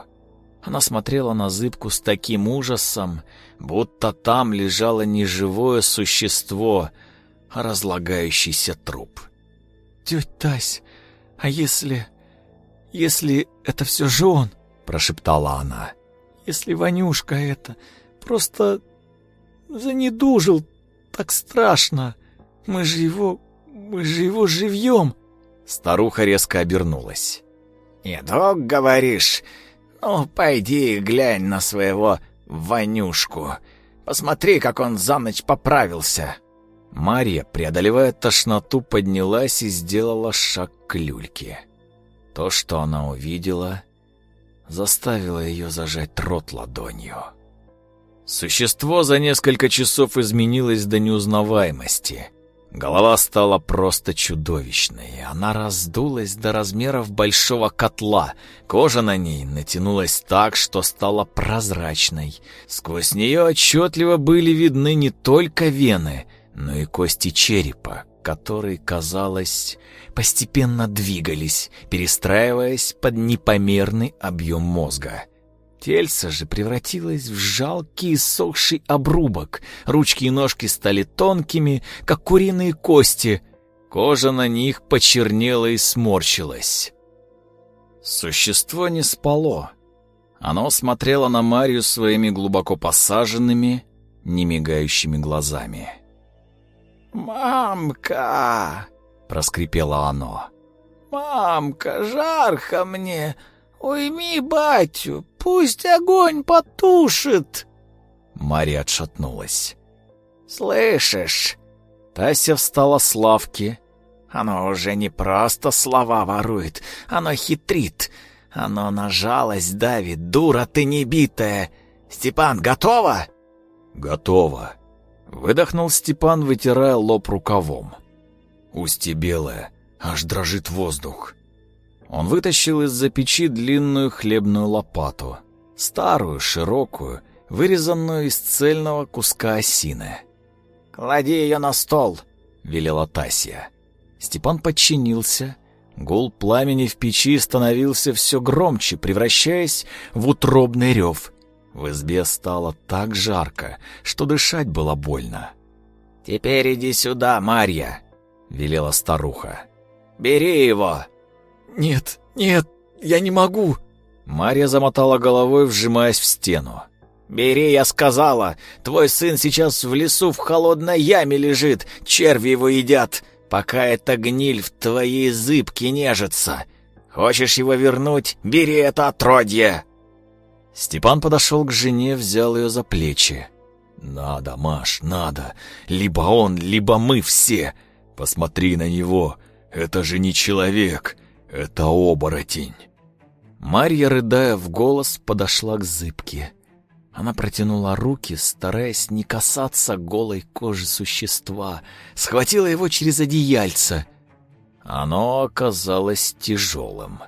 [SPEAKER 2] Она смотрела на зыбку с таким ужасом, будто там лежало не живое существо, а разлагающийся труп.
[SPEAKER 4] «Тетя Тась, а если... если это все же он?» — прошептала она. «Если Ванюшка это просто занедужил, так страшно. Мы же его... мы же его живьем!»
[SPEAKER 2] Старуха резко обернулась.
[SPEAKER 1] «Едок, говоришь? Ну, пойди глянь на своего Ванюшку. Посмотри, как он за ночь поправился».
[SPEAKER 2] Марья, преодолевая тошноту, поднялась и сделала шаг к люльке. То, что она увидела, заставило ее зажать рот ладонью. Существо за несколько часов изменилось до неузнаваемости. Голова стала просто чудовищной. Она раздулась до размеров большого котла. Кожа на ней натянулась так, что стала прозрачной. Сквозь нее отчетливо были видны не только вены, но и кости черепа, которые, казалось, постепенно двигались, перестраиваясь под непомерный объем мозга. Тельце же превратилось в жалкий сохший обрубок. Ручки и ножки стали тонкими, как куриные кости. Кожа на них почернела и сморщилась. Существо не спало. Оно смотрело на Марию своими глубоко посаженными, немигающими глазами.
[SPEAKER 1] «Мамка!» — проскрипело оно. «Мамка, жарко мне! Уйми батю, Пусть огонь потушит!»
[SPEAKER 2] Мария отшатнулась.
[SPEAKER 1] «Слышишь?»
[SPEAKER 2] Тася встала с лавки.
[SPEAKER 1] «Оно уже не просто слова ворует, оно хитрит. Оно на жалость давит, дура ты небитая. Степан, готово?»
[SPEAKER 2] «Готово», — выдохнул Степан, вытирая лоб рукавом. Устье белое, аж дрожит воздух. Он вытащил из-за печи длинную хлебную лопату, старую, широкую, вырезанную из цельного куска осины.
[SPEAKER 1] «Клади ее на стол», —
[SPEAKER 2] велела Тасия. Степан подчинился. Гул пламени в печи становился все громче, превращаясь в утробный рев. В избе стало так жарко, что дышать было больно.
[SPEAKER 1] «Теперь иди сюда, Марья», — велела старуха. «Бери его!»
[SPEAKER 4] «Нет, нет, я не могу!»
[SPEAKER 2] Марья замотала головой, вжимаясь в стену.
[SPEAKER 1] «Бери, я сказала! Твой сын сейчас в лесу в холодной яме лежит, черви его едят, пока эта гниль в твоей зыбке нежится. Хочешь его вернуть? Бери это отродье!»
[SPEAKER 2] Степан подошел к жене, взял ее за плечи. «Надо, Маш, надо. Либо он, либо мы все. Посмотри на него. Это же не человек. «Это оборотень!» Марья, рыдая в голос, подошла к зыбке. Она протянула руки, стараясь не касаться голой кожи существа, схватила его через одеяльце. Оно оказалось тяжелым.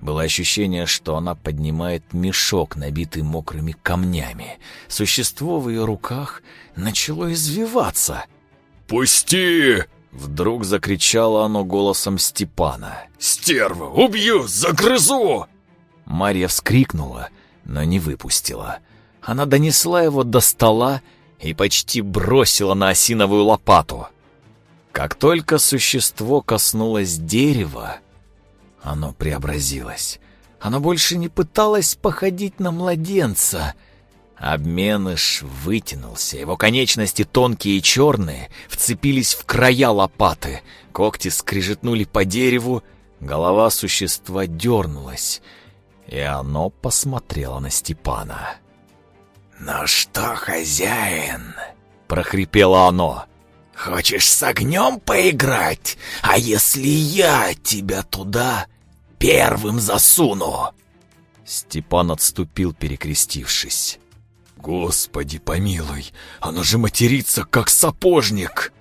[SPEAKER 2] Было ощущение, что она поднимает мешок, набитый мокрыми камнями. Существо в ее руках начало извиваться.
[SPEAKER 3] «Пусти!»
[SPEAKER 2] Вдруг закричало оно голосом Степана.
[SPEAKER 3] «Стерва! Убью! Загрызу!»
[SPEAKER 2] Марья вскрикнула, но не выпустила. Она донесла его до стола и почти бросила на осиновую лопату. Как только существо коснулось дерева, оно преобразилось. Оно больше не пыталось походить на младенца — Обменыш вытянулся, его конечности тонкие и черные вцепились в края лопаты, когти скрижетнули по дереву, голова существа дернулась, и оно посмотрело на Степана.
[SPEAKER 1] «Ну что, хозяин?» — прохрипело оно. «Хочешь с огнем поиграть? А если я тебя туда первым засуну?»
[SPEAKER 2] Степан отступил, перекрестившись.
[SPEAKER 3] «Господи помилуй, оно же матерится, как сапожник!»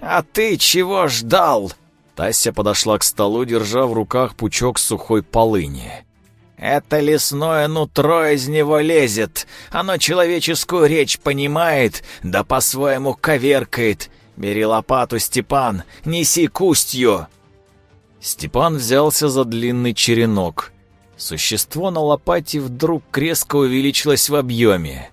[SPEAKER 1] «А ты чего ждал?»
[SPEAKER 2] Тася подошла к столу, держа в руках пучок сухой полыни.
[SPEAKER 1] «Это лесное нутро из него лезет. Оно человеческую речь понимает, да по-своему коверкает. Бери лопату, Степан, неси кустью!»
[SPEAKER 2] Степан взялся за длинный черенок. Существо на лопате вдруг резко увеличилось в объеме.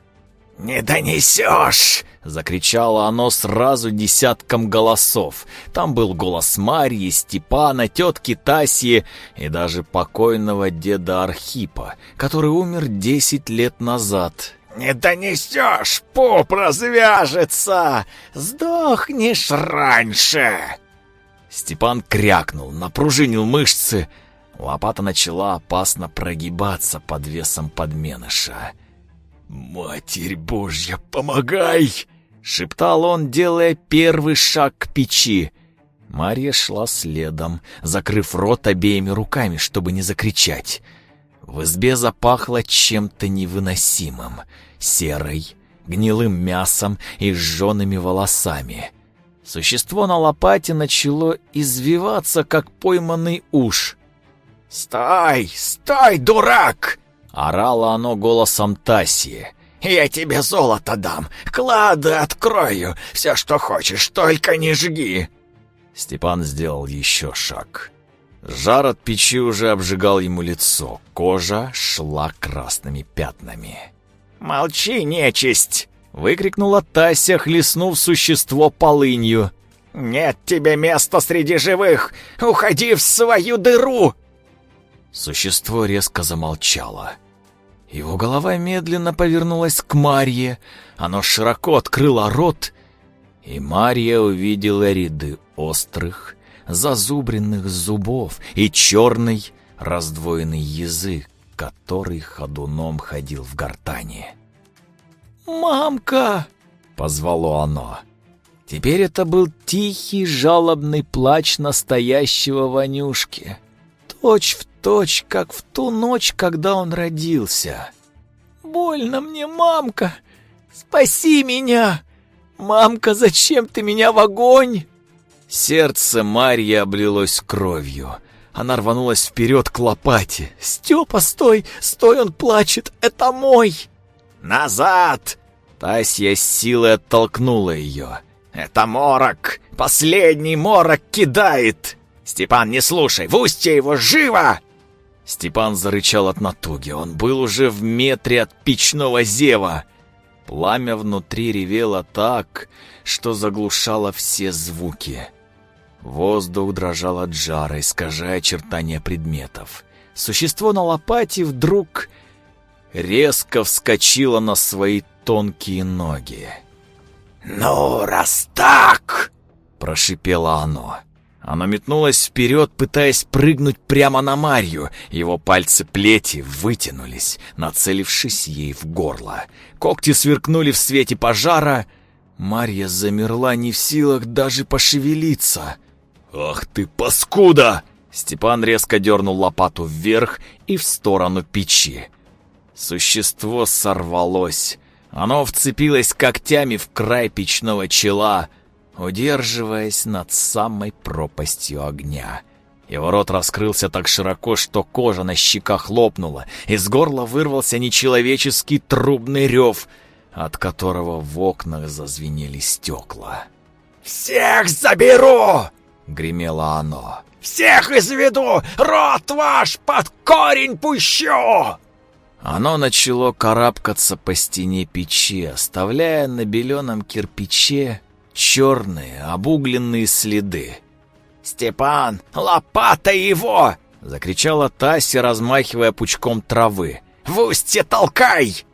[SPEAKER 1] «Не донесешь!»
[SPEAKER 2] — закричало оно сразу десятком голосов. Там был голос Марьи, Степана, тетки Тасьи и даже покойного деда Архипа, который умер десять лет назад.
[SPEAKER 1] «Не донесешь, пуп развяжется! Сдохнешь раньше!»
[SPEAKER 2] Степан крякнул, напружинил мышцы. Лопата начала опасно прогибаться под весом подменыша.
[SPEAKER 3] «Матерь Божья, помогай!»
[SPEAKER 2] — шептал он, делая первый шаг к печи. Марья шла следом, закрыв рот обеими руками, чтобы не закричать. В избе запахло чем-то невыносимым, серой, гнилым мясом и сжёными волосами. Существо на лопате начало извиваться, как пойманный уж.
[SPEAKER 1] «Стой! Стой, дурак!»
[SPEAKER 2] Орало оно голосом Тассии.
[SPEAKER 1] «Я тебе золото дам, клады открою, все, что хочешь, только не жги!»
[SPEAKER 2] Степан сделал еще шаг. Жар от печи уже обжигал ему лицо, кожа шла красными пятнами.
[SPEAKER 1] «Молчи, нечисть!»
[SPEAKER 2] — выкрикнула Тася, хлестнув существо полынью.
[SPEAKER 1] «Нет тебе места среди живых! Уходи в свою дыру!»
[SPEAKER 2] Существо резко замолчало. Его голова медленно повернулась к Марье. Оно широко открыло рот, и Марья увидела ряды острых, зазубренных зубов и черный раздвоенный язык, который ходуном ходил в гортани.
[SPEAKER 1] «Мамка!»
[SPEAKER 2] — позвало оно. Теперь это был тихий жалобный плач настоящего Ванюшки. Точь в точь, как в ту ночь, когда он родился.
[SPEAKER 1] «Больно мне, мамка! Спаси меня! Мамка, зачем ты меня в огонь?»
[SPEAKER 2] Сердце Марьи облилось кровью. Она рванулась вперед к лопате.
[SPEAKER 1] «Степа, стой! Стой, он плачет! Это мой!»
[SPEAKER 2] «Назад!» Тасья с силой оттолкнула ее.
[SPEAKER 1] «Это морок! Последний морок кидает! Степан, не слушай! В устье его живо!»
[SPEAKER 2] Степан зарычал от натуги. Он был уже в метре от печного зева. Пламя внутри ревело так, что заглушало все звуки. Воздух дрожал от жара, искажая очертания предметов. Существо на лопате вдруг резко вскочило на свои тонкие ноги.
[SPEAKER 1] «Ну, раз так!»
[SPEAKER 2] — прошипело оно. Оно метнулось вперед, пытаясь прыгнуть прямо на Марью. Его пальцы плети вытянулись, нацелившись ей в горло. Когти сверкнули в свете пожара. Марья замерла не в силах даже пошевелиться.
[SPEAKER 3] «Ах ты, паскуда!»
[SPEAKER 2] Степан резко дернул лопату вверх и в сторону печи. Существо сорвалось. Оно вцепилось когтями в край печного чела — удерживаясь над самой пропастью огня. Его рот раскрылся так широко, что кожа на щеках лопнула. Из горла вырвался нечеловеческий трубный рев, от которого в окнах зазвенели стекла.
[SPEAKER 1] «Всех заберу!»
[SPEAKER 2] — гремело оно.
[SPEAKER 1] «Всех изведу! Рот ваш под корень пущу!»
[SPEAKER 2] Оно начало карабкаться по стене печи, оставляя на беленом кирпиче черные обугленные следы.
[SPEAKER 1] «Степан, лопата его!»
[SPEAKER 2] — закричала Тася, размахивая пучком травы.
[SPEAKER 1] «В устье толкай!»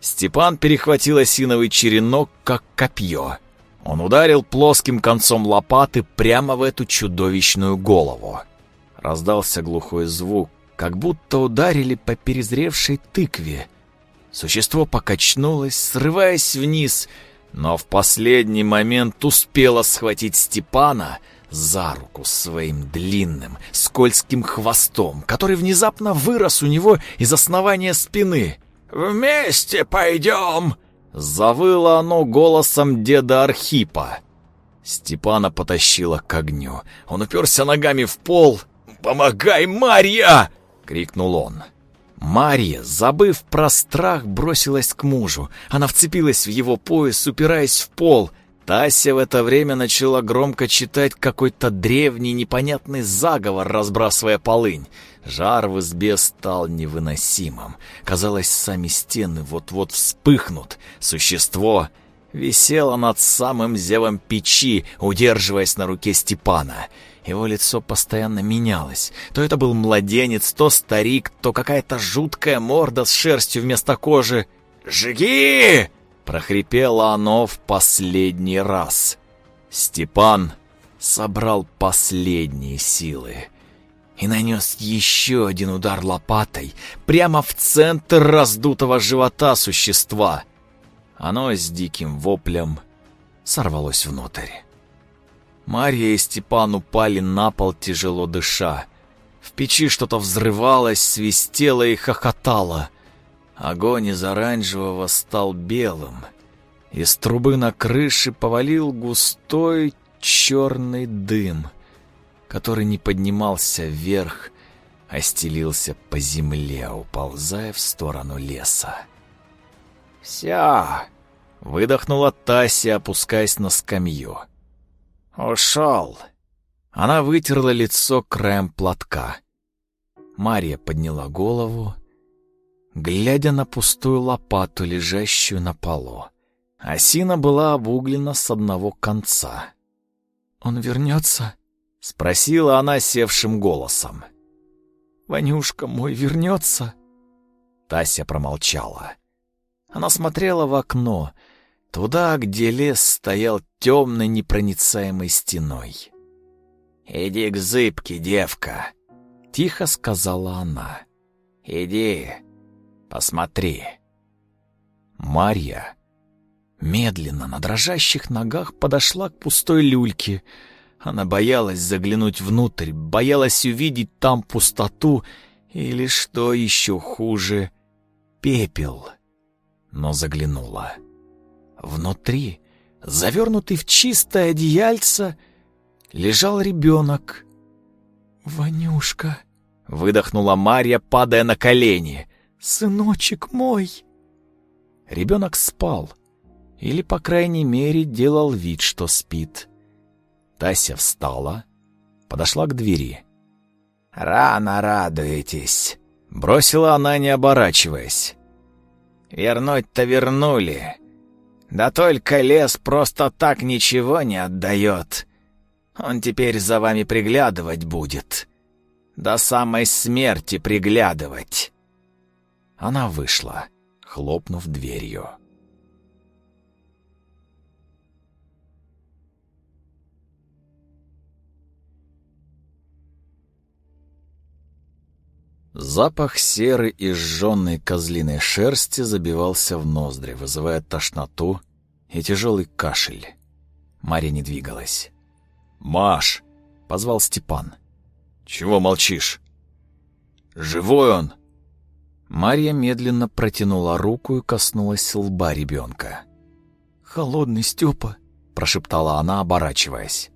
[SPEAKER 2] Степан перехватил осиновый черенок, как копье. Он ударил плоским концом лопаты прямо в эту чудовищную голову. Раздался глухой звук, как будто ударили по перезревшей тыкве. Существо покачнулось, срываясь вниз, но в последний момент успело схватить Степана за руку своим длинным, скользким хвостом, который внезапно вырос у него из основания спины. «Вместе пойдем!» Завыло оно голосом деда Архипа. Степана потащило к огню. Он уперся ногами в пол. «Помогай, Марья!» — крикнул он. Марья, забыв про страх, бросилась к мужу. Она вцепилась в его пояс, упираясь в пол. Тася в это время начала громко читать какой-то древний непонятный заговор, разбрасывая полынь. Жар в избе стал невыносимым. Казалось, сами стены вот-вот вспыхнут. Существо висело над самым зевом печи, удерживаясь на руке Степана. Его лицо постоянно менялось. То это был младенец, то старик, то какая-то жуткая морда с шерстью вместо кожи. «Жги!» — прохрипело оно в последний раз. Степан собрал последние силы и нанес еще один удар лопатой прямо в центр раздутого живота существа. Оно с диким воплем сорвалось внутрь. Марья и Степан упали на пол, тяжело дыша. В печи что-то взрывалось, свистело и хохотало. Огонь из оранжевого стал белым. Из трубы на крыше повалил густой черный дым — который не поднимался вверх, а стелился по земле, уползая в сторону леса. «Все!» — выдохнула Тася, опускаясь на скамью. «Ушел!» Она вытерла лицо краем платка. Мария подняла голову, глядя на пустую лопату, лежащую на полу. Осина была обуглена с одного конца. «Он вернется?» — спросила она севшим голосом. «Ванюшка мой вернется?» Тася промолчала. Она смотрела в окно, туда, где лес стоял темной непроницаемой стеной. «Иди к зыбке, девка», — тихо сказала она. «Иди, посмотри». Марья медленно на дрожащих ногах подошла к пустой люльке, — она боялась заглянуть внутрь, боялась увидеть там пустоту или, что еще хуже, пепел. Но заглянула. Внутри, завернутый в чистое одеяльце, лежал ребенок. «Ванюшка!» — выдохнула Марья, падая на колени. «Сыночек мой!» Ребенок спал, или, по крайней мере, делал вид, что спит. Тася встала, подошла к двери. «Рано радуетесь», — бросила она, не оборачиваясь. «Вернуть-то вернули. Да только лес просто так ничего не отдает. Он теперь за вами приглядывать будет. До самой смерти приглядывать». Она вышла, хлопнув дверью. Запах серы и сжженной козлиной шерсти забивался в ноздри, вызывая тошноту и тяжелый кашель. Марья не двигалась. «Маш!» — позвал Степан. «Чего молчишь?» «Живой он!» Марья медленно протянула руку и коснулась лба ребенка.
[SPEAKER 4] «Холодный, Степа!» — прошептала она, оборачиваясь.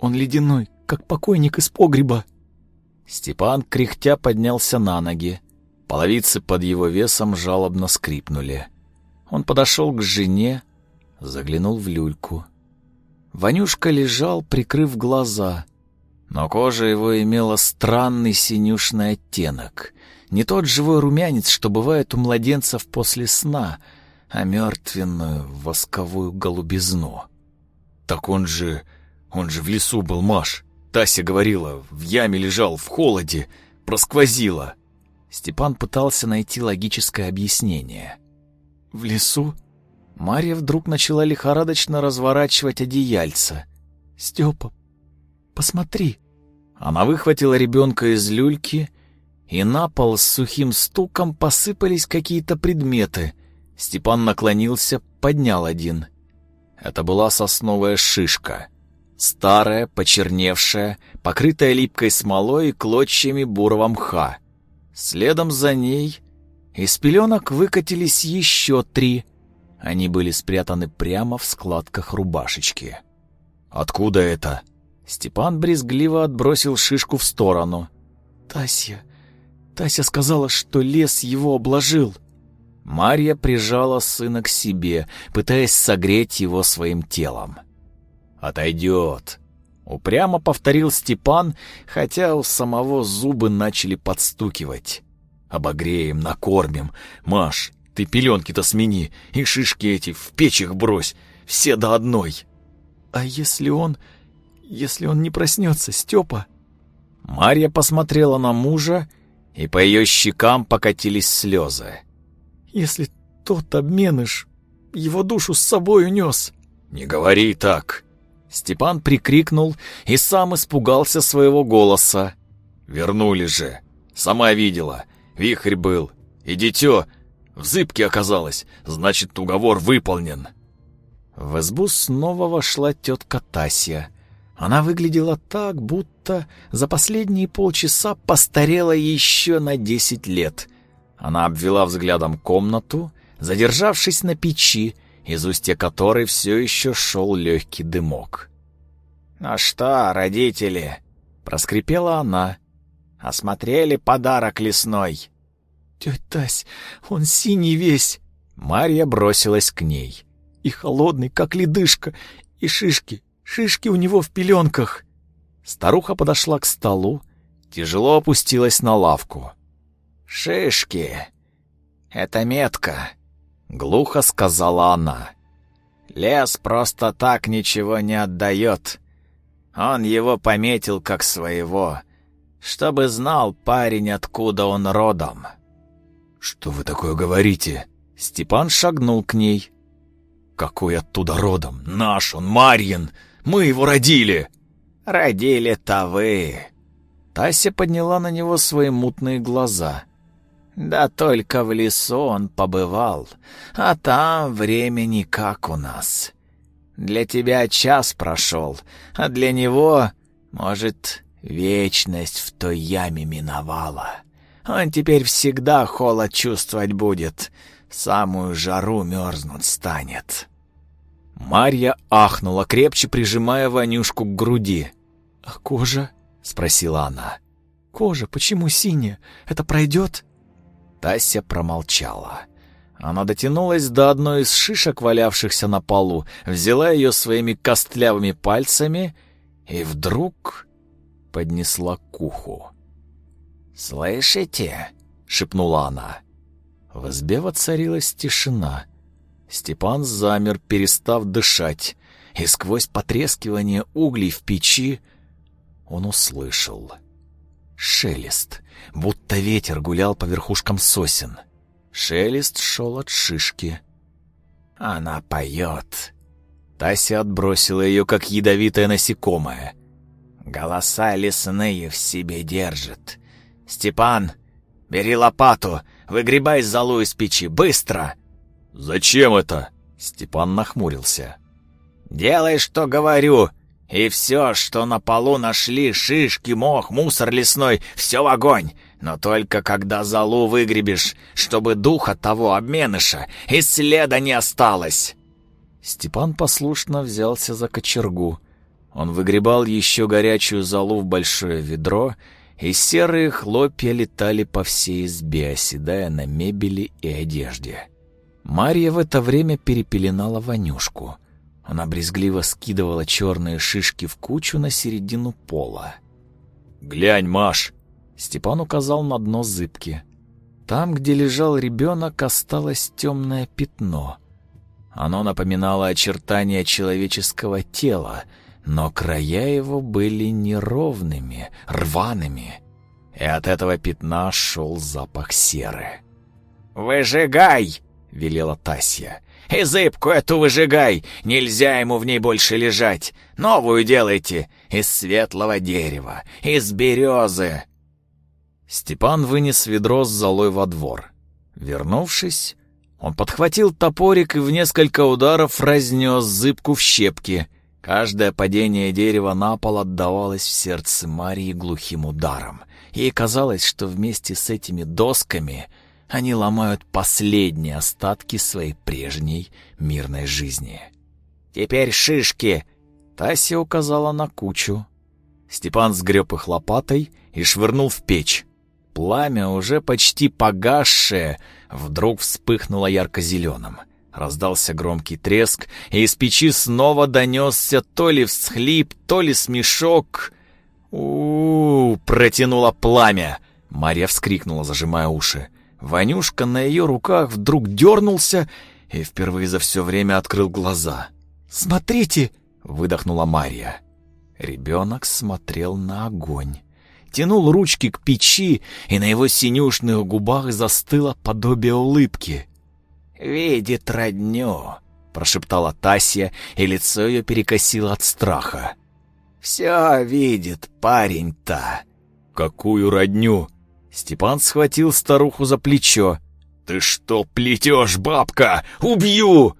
[SPEAKER 4] «Он ледяной, как покойник из погреба!»
[SPEAKER 2] Степан, кряхтя, поднялся на ноги. Половицы под его весом жалобно скрипнули. Он подошел к жене, заглянул в люльку. Ванюшка лежал, прикрыв глаза, но кожа его имела странный синюшный оттенок. Не тот живой румянец, что бывает у младенцев после сна, а мертвенную восковую голубизну.
[SPEAKER 3] «Так он же... он же в лесу был, Маш!» Тася говорила, в яме лежал, в холоде, просквозило.
[SPEAKER 2] Степан пытался найти логическое объяснение.
[SPEAKER 4] «В лесу?»
[SPEAKER 2] Марья вдруг начала лихорадочно разворачивать одеяльца.
[SPEAKER 4] «Степа, посмотри!»
[SPEAKER 2] Она выхватила ребенка из люльки и на пол с сухим стуком посыпались какие-то предметы. Степан наклонился, поднял один. Это была сосновая шишка. Старая, почерневшая, покрытая липкой смолой и клочьями бурого мха. Следом за ней из пеленок выкатились еще три. Они были спрятаны прямо в складках рубашечки. «Откуда это?» Степан брезгливо отбросил шишку в сторону. «Тася, Тася сказала, что лес его обложил». Марья прижала сына к себе, пытаясь согреть его своим телом. «Отойдет», — упрямо повторил Степан, хотя у самого зубы начали подстукивать. «Обогреем, накормим. Маш, ты пеленки-то смени и шишки эти в печь их брось, все до одной». «А если он... если он не проснется, Степа?» Марья посмотрела на мужа, и по ее щекам покатились слезы. «Если тот обменыш его душу с собой унес...» «Не говори так!» Степан прикрикнул и сам испугался своего голоса. «Вернули же! Сама видела, вихрь был, и дитё в зыбке оказалось, значит, уговор выполнен!» В избу снова вошла тетка Тасья. Она выглядела так, будто за последние полчаса постарела еще на десять лет. Она обвела взглядом комнату, задержавшись на печи, из устья которой все еще шел легкий дымок.
[SPEAKER 1] «Ну что, родители?» — проскрипела она. «Осмотрели подарок лесной?»
[SPEAKER 4] «Тетя Тась, он синий весь!»
[SPEAKER 2] Марья бросилась к ней.
[SPEAKER 4] «И холодный, как ледышка, и шишки, шишки у него в пеленках!»
[SPEAKER 2] Старуха подошла к столу, тяжело опустилась на лавку.
[SPEAKER 1] «Шишки! Это метка!»
[SPEAKER 2] — глухо сказала она.
[SPEAKER 1] «Лес просто так ничего не отдает. Он его пометил как своего, чтобы знал парень, откуда он родом».
[SPEAKER 2] «Что вы такое говорите?» Степан шагнул к ней. «Какой оттуда родом? Наш он, Марьин! Мы его родили!»
[SPEAKER 1] «Родили-то вы!»
[SPEAKER 2] Тася подняла на него свои мутные глаза —
[SPEAKER 1] да только в лесу он побывал, а там времени как у нас. Для тебя час прошел, а для него, может, вечность в той яме миновала. Он теперь всегда холод чувствовать будет, самую жару мерзнуть станет».
[SPEAKER 2] Марья ахнула, крепче прижимая Ванюшку к груди.
[SPEAKER 4] «А кожа?» — спросила она. «Кожа почему синяя? Это пройдет?»
[SPEAKER 2] Тася промолчала. Она дотянулась до одной из шишек, валявшихся на полу, взяла ее своими костлявыми пальцами и вдруг поднесла к уху.
[SPEAKER 1] «Слышите?» — шепнула она.
[SPEAKER 2] В избе воцарилась тишина. Степан замер, перестав дышать, и сквозь потрескивание углей в печи он услышал — Шелест, будто ветер гулял по верхушкам сосен. Шелест шел от шишки.
[SPEAKER 1] «Она поет!»
[SPEAKER 2] Тася отбросила ее, как ядовитое насекомое.
[SPEAKER 1] «Голоса лесные в себе держит. Степан, бери лопату, выгребай золу из печи, быстро!»
[SPEAKER 2] «Зачем это?» Степан нахмурился.
[SPEAKER 1] «Делай, что говорю, и все, что на полу нашли, шишки, мох, мусор лесной, все в огонь. Но только когда залу выгребешь, чтобы духа того обменыша и следа не осталось.
[SPEAKER 2] Степан послушно взялся за кочергу. Он выгребал еще горячую залу в большое ведро, и серые хлопья летали по всей избе, оседая на мебели и одежде. Марья в это время перепеленала Ванюшку — она брезгливо скидывала черные шишки в кучу на середину пола. «Глянь, Маш!» Степан указал на дно зыбки. Там, где лежал ребенок, осталось темное пятно. Оно напоминало очертания человеческого тела, но края его были неровными, рваными, и от этого пятна шел запах серы.
[SPEAKER 1] «Выжигай!» — велела Тасья. И зыбку эту выжигай, нельзя ему в ней больше лежать. Новую делайте, из светлого дерева, из березы».
[SPEAKER 2] Степан вынес ведро с золой во двор. Вернувшись, он подхватил топорик и в несколько ударов разнес зыбку в щепки. Каждое падение дерева на пол отдавалось в сердце Марии глухим ударом. Ей казалось, что вместе с этими досками они ломают последние остатки своей прежней мирной жизни. «Теперь шишки!» Тася указала на кучу. Степан сгреб их лопатой и швырнул в печь. Пламя, уже почти погасшее, вдруг вспыхнуло ярко-зеленым. Раздался громкий треск, и из печи снова донесся то ли всхлип, то ли смешок. у, -у, -у протянуло пламя. Марья вскрикнула, зажимая уши. Ванюшка на ее руках вдруг дернулся и впервые за все время открыл глаза. «Смотрите!» — выдохнула Марья. Ребенок смотрел на огонь тянул ручки к печи, и на его синюшных губах застыло подобие улыбки. «Видит родню», — прошептала Тася, и лицо ее перекосило от страха. «Все видит парень-то». «Какую родню?» Степан схватил старуху за плечо. «Ты что плетешь, бабка? Убью!»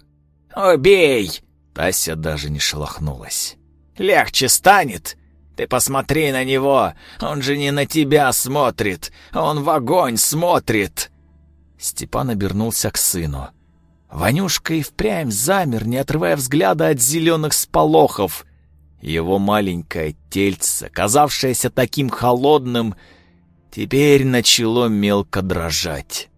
[SPEAKER 2] «Убей!» Тася даже не шелохнулась. «Легче станет, ты посмотри на него! Он же не на тебя смотрит! Он в огонь смотрит!» Степан обернулся к сыну. Ванюшка и впрямь замер, не отрывая взгляда от зеленых сполохов. Его маленькое тельце, казавшееся таким холодным, теперь начало мелко дрожать.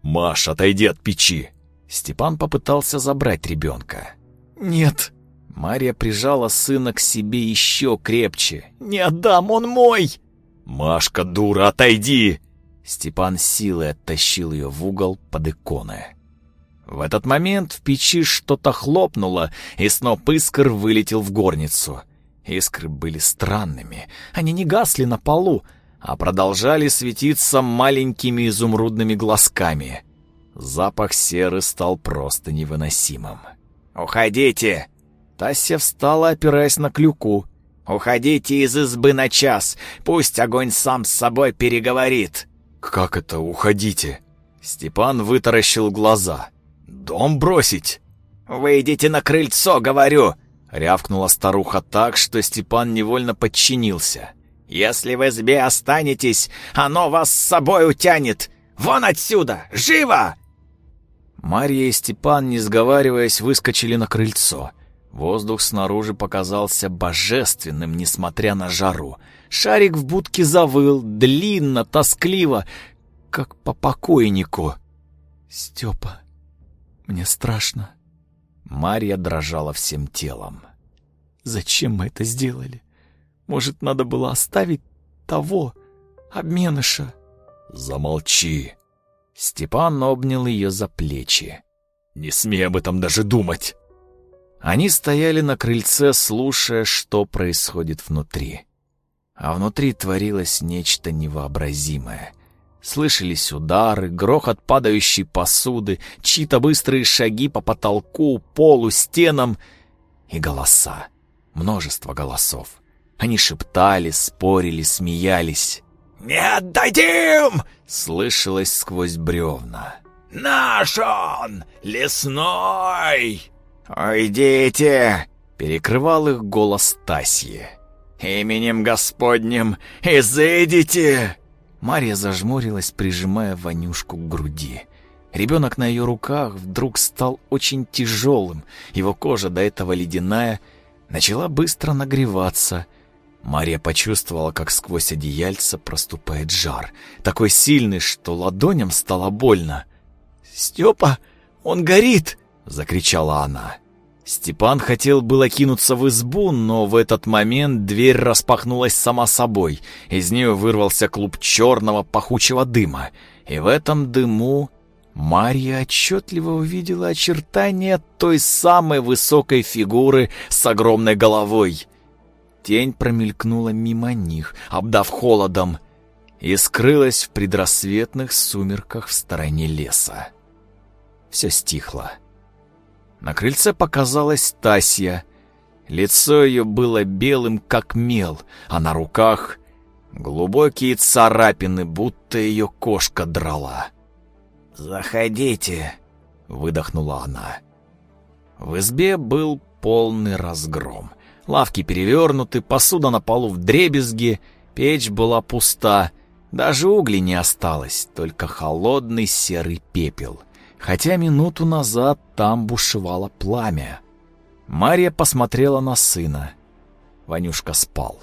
[SPEAKER 2] «Маш, отойди от печи!» Степан попытался забрать ребенка. «Нет!» Мария прижала сына к себе еще крепче. «Не отдам, он мой!» «Машка, дура, отойди!» Степан силой оттащил ее в угол под иконы. В этот момент в печи что-то хлопнуло, и сноп искр вылетел в горницу. Искры были странными. Они не гасли на полу, а продолжали светиться маленькими изумрудными глазками. Запах серы стал просто невыносимым. «Уходите!» Тася встала, опираясь на клюку. «Уходите из избы на час, пусть огонь сам с собой переговорит». «Как это уходите?» Степан вытаращил глаза. «Дом бросить?» «Выйдите на крыльцо, говорю!» Рявкнула старуха так, что Степан невольно подчинился. «Если в избе останетесь, оно вас с собой утянет! Вон отсюда! Живо!» Марья и Степан, не сговариваясь, выскочили на крыльцо. Воздух снаружи показался божественным, несмотря на жару. Шарик в будке завыл, длинно, тоскливо, как по покойнику. «Степа, мне страшно». Марья дрожала всем телом. «Зачем мы это сделали? Может, надо было оставить того, обменыша?» «Замолчи!» Степан обнял ее за плечи. «Не смей об этом даже думать!» Они стояли на крыльце, слушая, что происходит внутри. А внутри творилось нечто невообразимое. Слышались удары, грохот падающей посуды, чьи-то быстрые шаги по потолку, полу, стенам и голоса. Множество голосов. Они шептали, спорили, смеялись. «Не отдадим!» — слышалось сквозь бревна. «Наш он! Лесной!» «Уйдите!» — перекрывал их голос Тасьи. «Именем Господним изыдите!» Марья зажмурилась, прижимая Ванюшку к груди. Ребенок на ее руках вдруг стал очень тяжелым. Его кожа, до этого ледяная, начала быстро нагреваться. Мария почувствовала, как сквозь одеяльце проступает жар, такой сильный, что ладоням стало больно. «Степа, он горит!» — закричала она. Степан хотел было кинуться в избу, но в этот момент дверь распахнулась сама собой. Из нее вырвался клуб черного пахучего дыма. И в этом дыму Марья отчетливо увидела очертания той самой высокой фигуры с огромной головой. Тень промелькнула мимо них, обдав холодом, и скрылась в предрассветных сумерках в стороне леса. Все стихло. На крыльце показалась Тасья. Лицо ее было белым, как мел, а на руках Глубокие царапины, будто ее кошка драла.
[SPEAKER 1] «Заходите», —
[SPEAKER 2] выдохнула она. В избе был полный разгром. Лавки перевернуты, посуда на полу в дребезги, печь была пуста, даже угли не осталось, только холодный серый пепел. Хотя минуту назад там бушевало пламя. Мария посмотрела на сына. Ванюшка спал.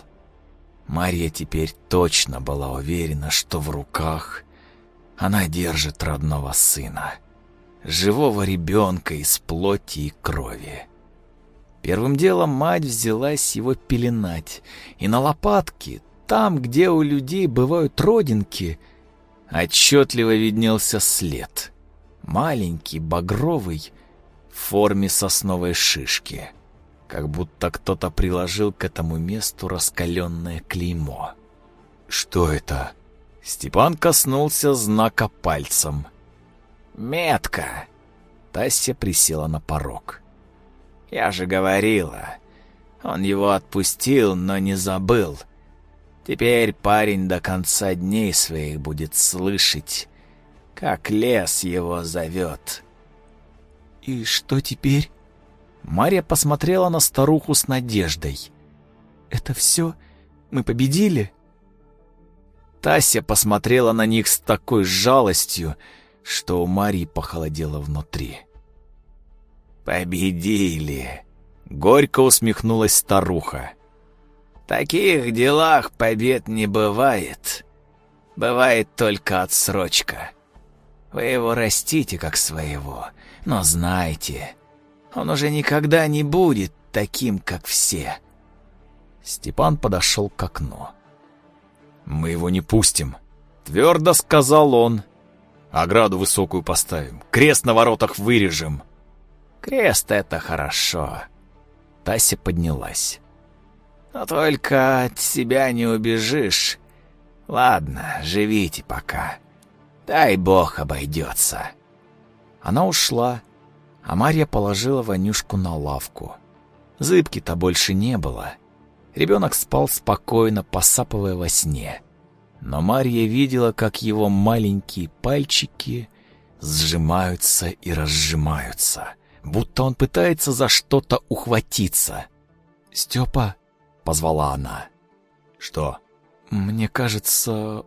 [SPEAKER 2] Мария теперь точно была уверена, что в руках она держит родного сына, живого ребенка из плоти и крови. Первым делом мать взялась его пеленать, и на лопатке, там, где у людей бывают родинки, отчетливо виднелся след. Маленький, багровый, в форме сосновой шишки — как будто кто-то приложил к этому месту раскаленное клеймо. «Что это?» Степан коснулся знака пальцем.
[SPEAKER 1] «Метка!»
[SPEAKER 2] Тася присела на порог.
[SPEAKER 1] «Я же говорила. Он его отпустил, но не забыл. Теперь парень до конца дней своих будет слышать, как лес его зовет».
[SPEAKER 4] «И что теперь?»
[SPEAKER 2] Мария посмотрела на старуху с надеждой.
[SPEAKER 4] «Это все? Мы победили?»
[SPEAKER 2] Тася посмотрела на них с такой жалостью, что у Марии похолодело внутри.
[SPEAKER 1] «Победили!»
[SPEAKER 2] — горько усмехнулась старуха.
[SPEAKER 1] «В таких делах побед не бывает. Бывает только отсрочка. Вы его растите как своего, но знайте, он уже никогда не будет таким, как все.
[SPEAKER 2] Степан подошел к окну. «Мы его не пустим», — твердо сказал он. «Ограду высокую поставим, крест на воротах вырежем».
[SPEAKER 1] «Крест — это хорошо».
[SPEAKER 2] Тася поднялась.
[SPEAKER 1] «Но только от себя не убежишь. Ладно, живите пока. Дай бог обойдется».
[SPEAKER 2] Она ушла, а Марья положила Ванюшку на лавку. Зыбки-то больше не было. Ребенок спал спокойно, посапывая во сне. Но Марья видела, как его маленькие пальчики сжимаются и разжимаются, будто он пытается за что-то ухватиться.
[SPEAKER 4] «Степа», — позвала она.
[SPEAKER 2] «Что?»
[SPEAKER 4] «Мне кажется,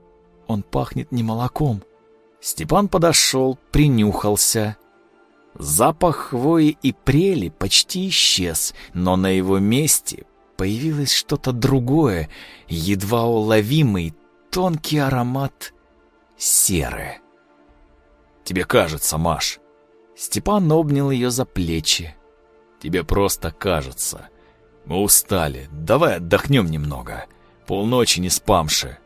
[SPEAKER 4] он пахнет не молоком».
[SPEAKER 2] Степан подошел, принюхался Запах хвои и прели почти исчез, но на его месте появилось что-то другое, едва уловимый, тонкий аромат серы. «Тебе кажется, Маш». Степан обнял ее за плечи. «Тебе просто кажется. Мы устали. Давай отдохнем немного. Полночи не спамши».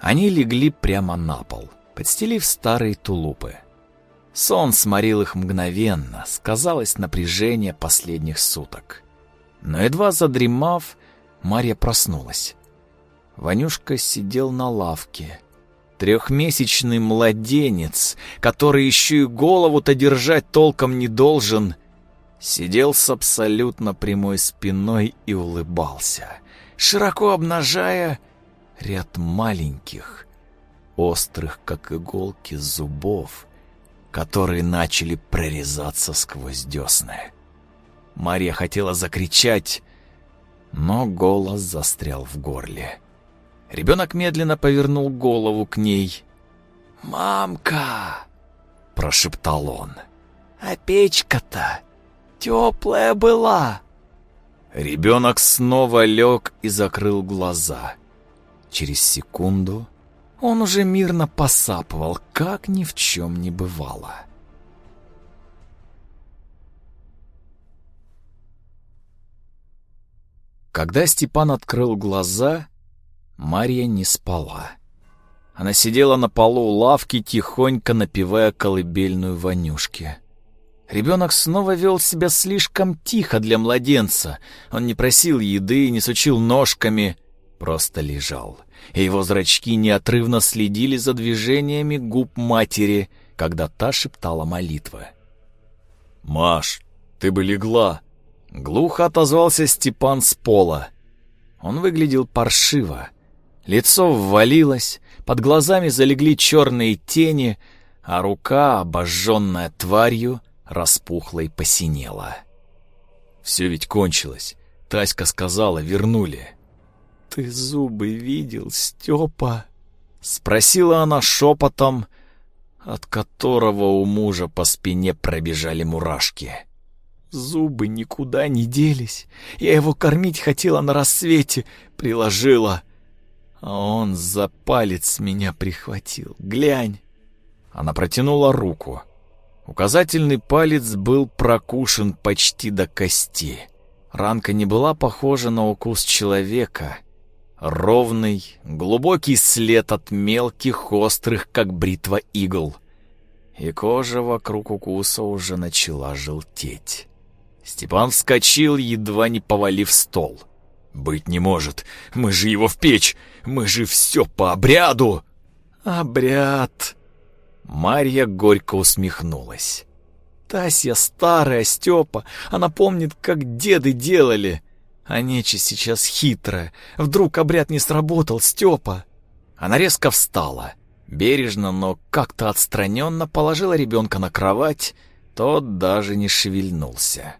[SPEAKER 2] Они легли прямо на пол, подстелив старые тулупы. Сон сморил их мгновенно, сказалось напряжение последних суток. Но едва задремав, Марья проснулась. Ванюшка сидел на лавке. Трехмесячный младенец, который еще и голову-то держать толком не должен, сидел с абсолютно прямой спиной и улыбался, широко обнажая ряд маленьких, острых, как иголки, зубов, которые начали прорезаться сквозь десны. Мария хотела закричать, но голос застрял в горле. Ребенок медленно повернул голову к ней.
[SPEAKER 1] «Мамка!»
[SPEAKER 2] — прошептал он.
[SPEAKER 1] «А печка-то теплая была!»
[SPEAKER 2] Ребенок снова лег и закрыл глаза. Через секунду он уже мирно посапывал, как ни в чем не бывало. Когда Степан открыл глаза, Марья не спала. Она сидела на полу лавки, тихонько напевая колыбельную Ванюшке. Ребенок снова вел себя слишком тихо для младенца. Он не просил еды, не сучил ножками, просто лежал и его зрачки неотрывно следили за движениями губ матери, когда та шептала молитвы. «Маш, ты бы легла!» Глухо отозвался Степан с пола. Он выглядел паршиво. Лицо ввалилось, под глазами залегли черные тени, а рука, обожженная тварью, распухла и посинела. Все ведь кончилось. Таська сказала, вернули.
[SPEAKER 4] «Ты зубы видел, Степа?»
[SPEAKER 2] Спросила она шепотом, от которого у мужа по спине пробежали мурашки.
[SPEAKER 4] Зубы никуда не делись. Я его кормить хотела на рассвете, приложила. А он за палец меня прихватил. Глянь.
[SPEAKER 2] Она протянула руку. Указательный палец был прокушен почти до кости. Ранка не была похожа на укус человека. Ровный, глубокий след от мелких, острых, как бритва игл. И кожа вокруг укуса уже начала желтеть. Степан вскочил, едва не повалив стол. «Быть не может! Мы же его в печь! Мы же все по обряду!»
[SPEAKER 4] «Обряд!»
[SPEAKER 2] Марья горько усмехнулась.
[SPEAKER 4] «Тася старая, Степа, она помнит, как деды делали. А нечисть сейчас хитрая. Вдруг обряд не сработал, Степа?»
[SPEAKER 2] Она резко встала. Бережно, но как-то отстраненно положила ребенка на кровать. Тот даже не шевельнулся.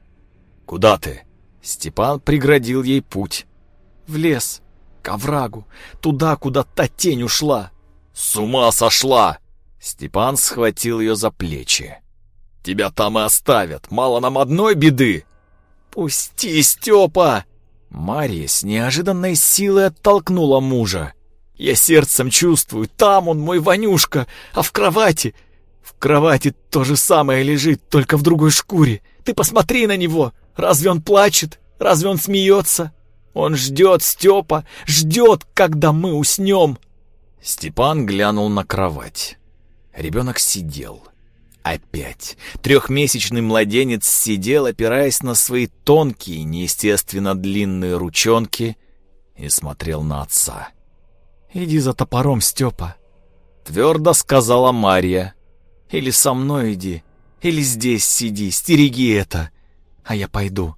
[SPEAKER 2] «Куда ты?» Степан преградил ей путь.
[SPEAKER 4] «В лес, к оврагу, туда, куда та тень ушла».
[SPEAKER 2] «С ума сошла!» Степан схватил ее за плечи. «Тебя там и оставят, мало нам одной беды!»
[SPEAKER 4] «Пусти, Степа!»
[SPEAKER 2] Мария с неожиданной силой оттолкнула мужа.
[SPEAKER 4] «Я сердцем чувствую, там он, мой Ванюшка, а в кровати...» «В кровати то же самое лежит, только в другой шкуре. Ты посмотри на него!» Разве он плачет? Разве он смеется? Он ждет, Степа, ждет, когда мы уснем.
[SPEAKER 2] Степан глянул на кровать. Ребенок сидел. Опять. Трехмесячный младенец сидел, опираясь на свои тонкие, неестественно длинные ручонки, и смотрел на отца.
[SPEAKER 4] «Иди за топором, Степа», —
[SPEAKER 2] твердо сказала Марья.
[SPEAKER 4] «Или со мной иди, или здесь сиди, стереги это а я пойду».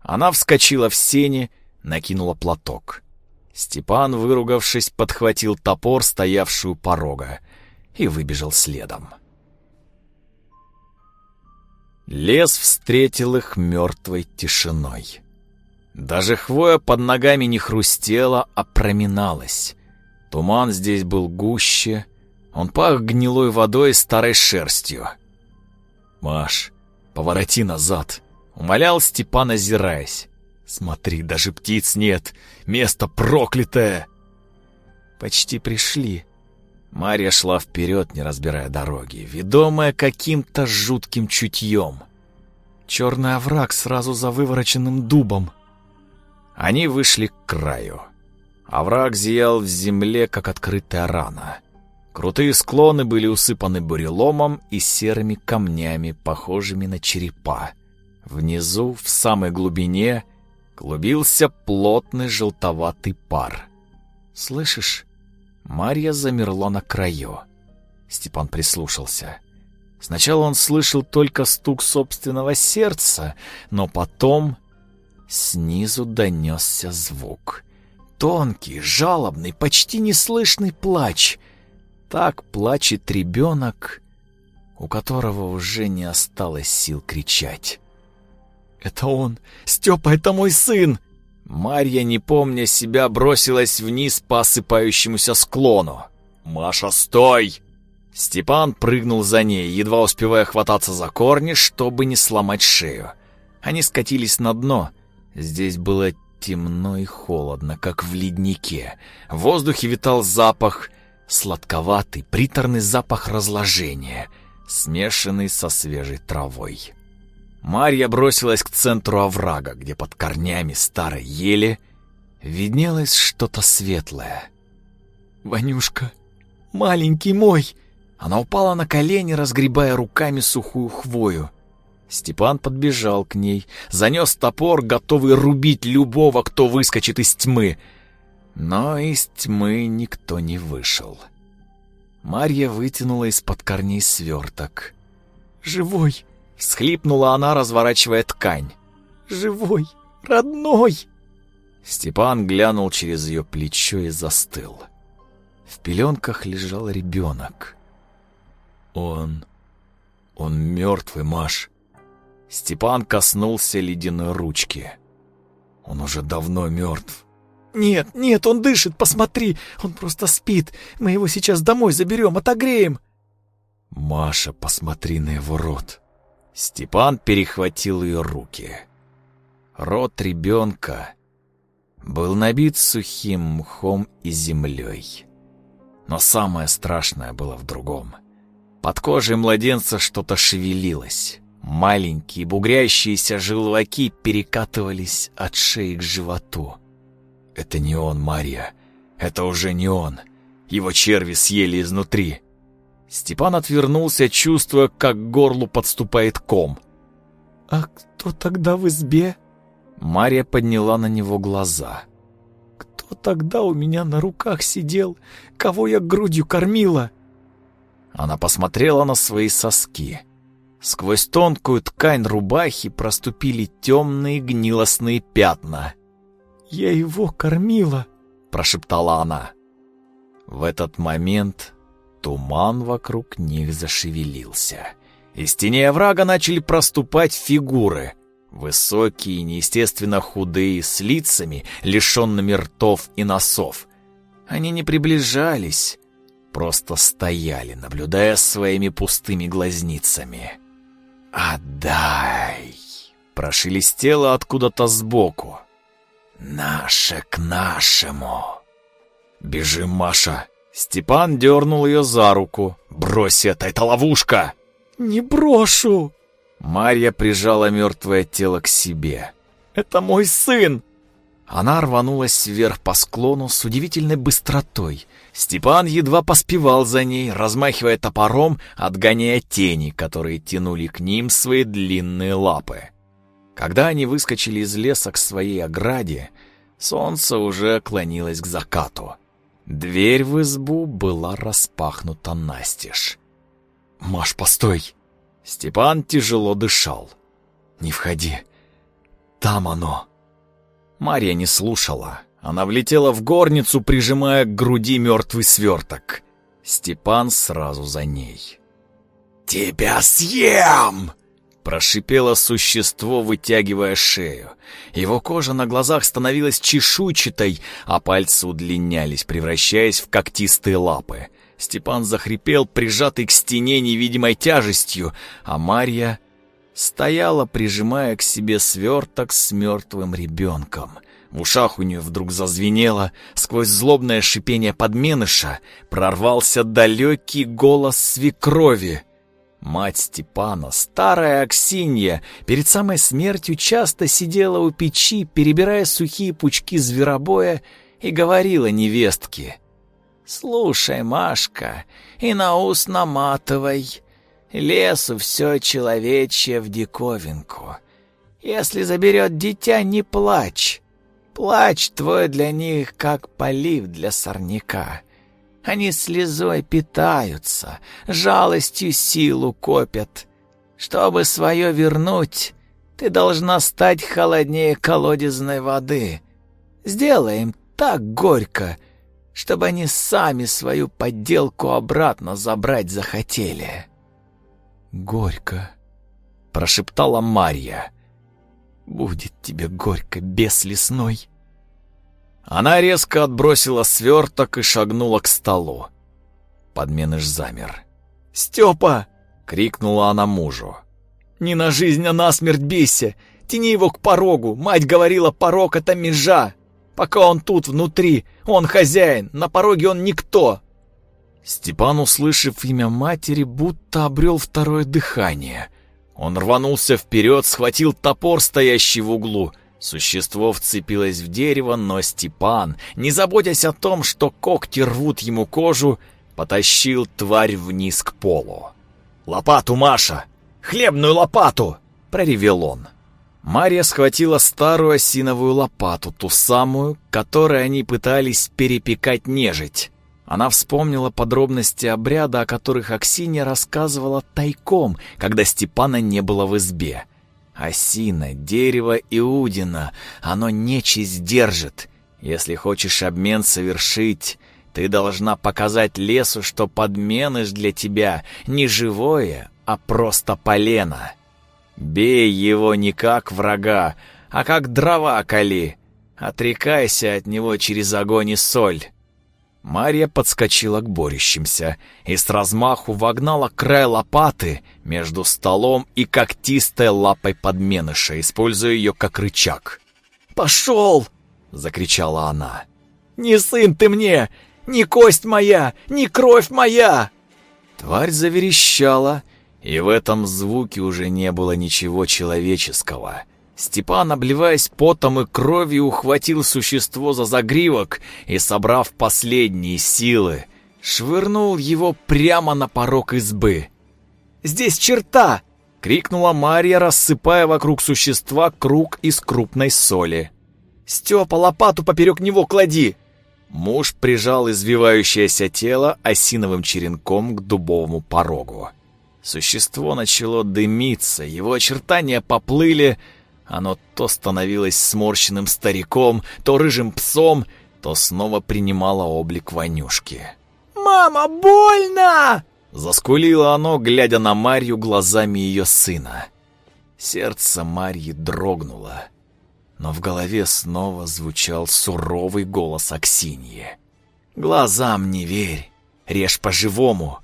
[SPEAKER 2] Она вскочила в сени, накинула платок. Степан, выругавшись, подхватил топор, стоявший у порога, и выбежал следом. Лес встретил их мертвой тишиной. Даже хвоя под ногами не хрустела, а проминалась. Туман здесь был гуще, он пах гнилой водой и старой шерстью. «Маш, повороти назад!» Умолял Степан, озираясь. «Смотри, даже птиц нет! Место проклятое!»
[SPEAKER 4] «Почти пришли».
[SPEAKER 2] Марья шла вперед, не разбирая дороги, ведомая каким-то жутким чутьем.
[SPEAKER 4] Черный овраг сразу за вывороченным дубом.
[SPEAKER 2] Они вышли к краю. Овраг зиял в земле, как открытая рана. Крутые склоны были усыпаны буреломом и серыми камнями, похожими на черепа. Внизу, в самой глубине, клубился плотный желтоватый пар. «Слышишь?» Марья замерла на краю. Степан прислушался. Сначала он слышал только стук собственного сердца, но потом снизу донесся звук. Тонкий, жалобный, почти неслышный плач. Так плачет ребенок, у которого уже не осталось сил кричать.
[SPEAKER 4] «Это он! Степа, это мой сын!»
[SPEAKER 2] Марья, не помня себя, бросилась вниз по осыпающемуся склону. «Маша, стой!» Степан прыгнул за ней, едва успевая хвататься за корни, чтобы не сломать шею. Они скатились на дно. Здесь было темно и холодно, как в леднике. В воздухе витал запах, сладковатый, приторный запах разложения, смешанный со свежей травой. Марья бросилась к центру оврага, где под корнями старой ели виднелось что-то светлое.
[SPEAKER 4] «Ванюшка, маленький мой!»
[SPEAKER 2] Она упала на колени, разгребая руками сухую хвою. Степан подбежал к ней, занес топор, готовый рубить любого, кто выскочит из тьмы. Но из тьмы никто не вышел. Марья вытянула из-под корней сверток.
[SPEAKER 4] «Живой!»
[SPEAKER 2] Всхлипнула она, разворачивая ткань.
[SPEAKER 4] «Живой! Родной!»
[SPEAKER 2] Степан глянул через ее плечо и застыл. В пеленках лежал ребенок. Он... он мертвый, Маш. Степан коснулся ледяной ручки. Он уже давно мертв.
[SPEAKER 4] «Нет, нет, он дышит, посмотри! Он просто спит! Мы его сейчас домой заберем, отогреем!»
[SPEAKER 2] «Маша, посмотри на его рот!» Степан перехватил ее руки. Рот ребенка был набит сухим мхом и землей. Но самое страшное было в другом. Под кожей младенца что-то шевелилось. Маленькие бугрящиеся желваки перекатывались от шеи к животу. Это не он, Мария. Это уже не он. Его черви съели изнутри. Степан отвернулся, чувствуя, как к горлу подступает ком.
[SPEAKER 4] «А кто тогда в избе?»
[SPEAKER 2] Мария подняла на него глаза.
[SPEAKER 4] «Кто тогда у меня на руках сидел? Кого я грудью кормила?»
[SPEAKER 2] Она посмотрела на свои соски. Сквозь тонкую ткань рубахи проступили темные гнилостные пятна.
[SPEAKER 4] «Я его кормила», —
[SPEAKER 2] прошептала она. В этот момент туман вокруг них зашевелился. Из тени оврага начали проступать фигуры. Высокие, неестественно худые, с лицами, лишенными ртов и носов. Они не приближались, просто стояли, наблюдая своими пустыми глазницами. «Отдай!» — прошелестело откуда-то сбоку. «Наше к нашему!» «Бежим, Маша!» Степан дернул ее за руку. «Брось это, это ловушка!»
[SPEAKER 4] «Не брошу!»
[SPEAKER 2] Марья прижала мертвое тело к себе.
[SPEAKER 4] «Это мой сын!»
[SPEAKER 2] Она рванулась вверх по склону с удивительной быстротой. Степан едва поспевал за ней, размахивая топором, отгоняя тени, которые тянули к ним свои длинные лапы. Когда они выскочили из леса к своей ограде, солнце уже клонилось к закату. Дверь в избу была распахнута настежь. «Маш, постой!» Степан тяжело дышал. «Не входи. Там оно!» Марья не слушала. Она влетела в горницу, прижимая к груди мертвый сверток. Степан сразу за ней. «Тебя съем!» Прошипело существо, вытягивая шею. Его кожа на глазах становилась чешуйчатой, а пальцы удлинялись, превращаясь в когтистые лапы. Степан захрипел, прижатый к стене невидимой тяжестью, а Марья стояла, прижимая к себе сверток с мертвым ребенком. В ушах у нее вдруг зазвенело, сквозь злобное шипение подменыша прорвался далекий голос свекрови — Мать Степана, старая Аксинья, перед самой смертью часто сидела у печи, перебирая сухие пучки зверобоя, и говорила невестке. «Слушай, Машка, и на ус наматывай. Лесу все человечье в диковинку. Если заберет дитя, не плачь. Плач твой для них, как полив для сорняка. Они слезой питаются, жалостью силу копят. Чтобы свое вернуть, ты должна стать холоднее колодезной воды. Сделай им так горько, чтобы они сами свою подделку обратно забрать захотели.
[SPEAKER 4] «Горько», —
[SPEAKER 2] прошептала Марья.
[SPEAKER 4] «Будет тебе горько, бес лесной».
[SPEAKER 2] Она резко отбросила сверток и шагнула к столу. Подменыш замер.
[SPEAKER 4] «Степа!»
[SPEAKER 2] — крикнула она мужу.
[SPEAKER 4] «Не на жизнь, а на смерть бейся! Тяни его к порогу! Мать говорила, порог — это межа! Пока он тут, внутри, он хозяин, на пороге он никто!»
[SPEAKER 2] Степан, услышав имя матери, будто обрел второе дыхание. Он рванулся вперед, схватил топор, стоящий в углу — Существо вцепилось в дерево, но Степан, не заботясь о том, что когти рвут ему кожу, потащил тварь вниз к полу. «Лопату, Маша! Хлебную лопату!» — проревел он. Марья схватила старую осиновую лопату, ту самую, которой они пытались перепекать нежить. Она вспомнила подробности обряда, о которых Аксинья рассказывала тайком, когда Степана не было в избе —
[SPEAKER 1] Осина, дерево Иудина, оно нечисть держит. Если хочешь обмен совершить, ты должна показать лесу, что подменыш для тебя не живое, а просто полено. Бей его не как врага, а как дрова кали. Отрекайся от него через огонь и соль. Марья подскочила к борющимся и с размаху вогнала край лопаты между столом и когтистой лапой подменыша, используя ее как рычаг.
[SPEAKER 4] «Пошел!» — закричала она. «Не сын ты мне! Не кость моя! Не кровь моя!»
[SPEAKER 1] Тварь заверещала, и в этом звуке уже не было ничего человеческого — Степан, обливаясь потом и кровью, ухватил существо за загривок и, собрав последние силы, швырнул его прямо на порог избы.
[SPEAKER 4] «Здесь черта!»
[SPEAKER 1] — крикнула Марья, рассыпая вокруг существа круг из крупной соли.
[SPEAKER 4] «Степа, лопату поперек него клади!»
[SPEAKER 1] Муж прижал извивающееся тело осиновым черенком к дубовому порогу. Существо начало дымиться, его очертания поплыли, оно то становилось сморщенным стариком, то рыжим псом, то снова принимало облик Ванюшки.
[SPEAKER 4] «Мама, больно!»
[SPEAKER 1] Заскулило оно, глядя на Марью глазами ее сына. Сердце Марьи дрогнуло, но в голове снова звучал суровый голос Аксиньи. «Глазам не верь, режь по-живому».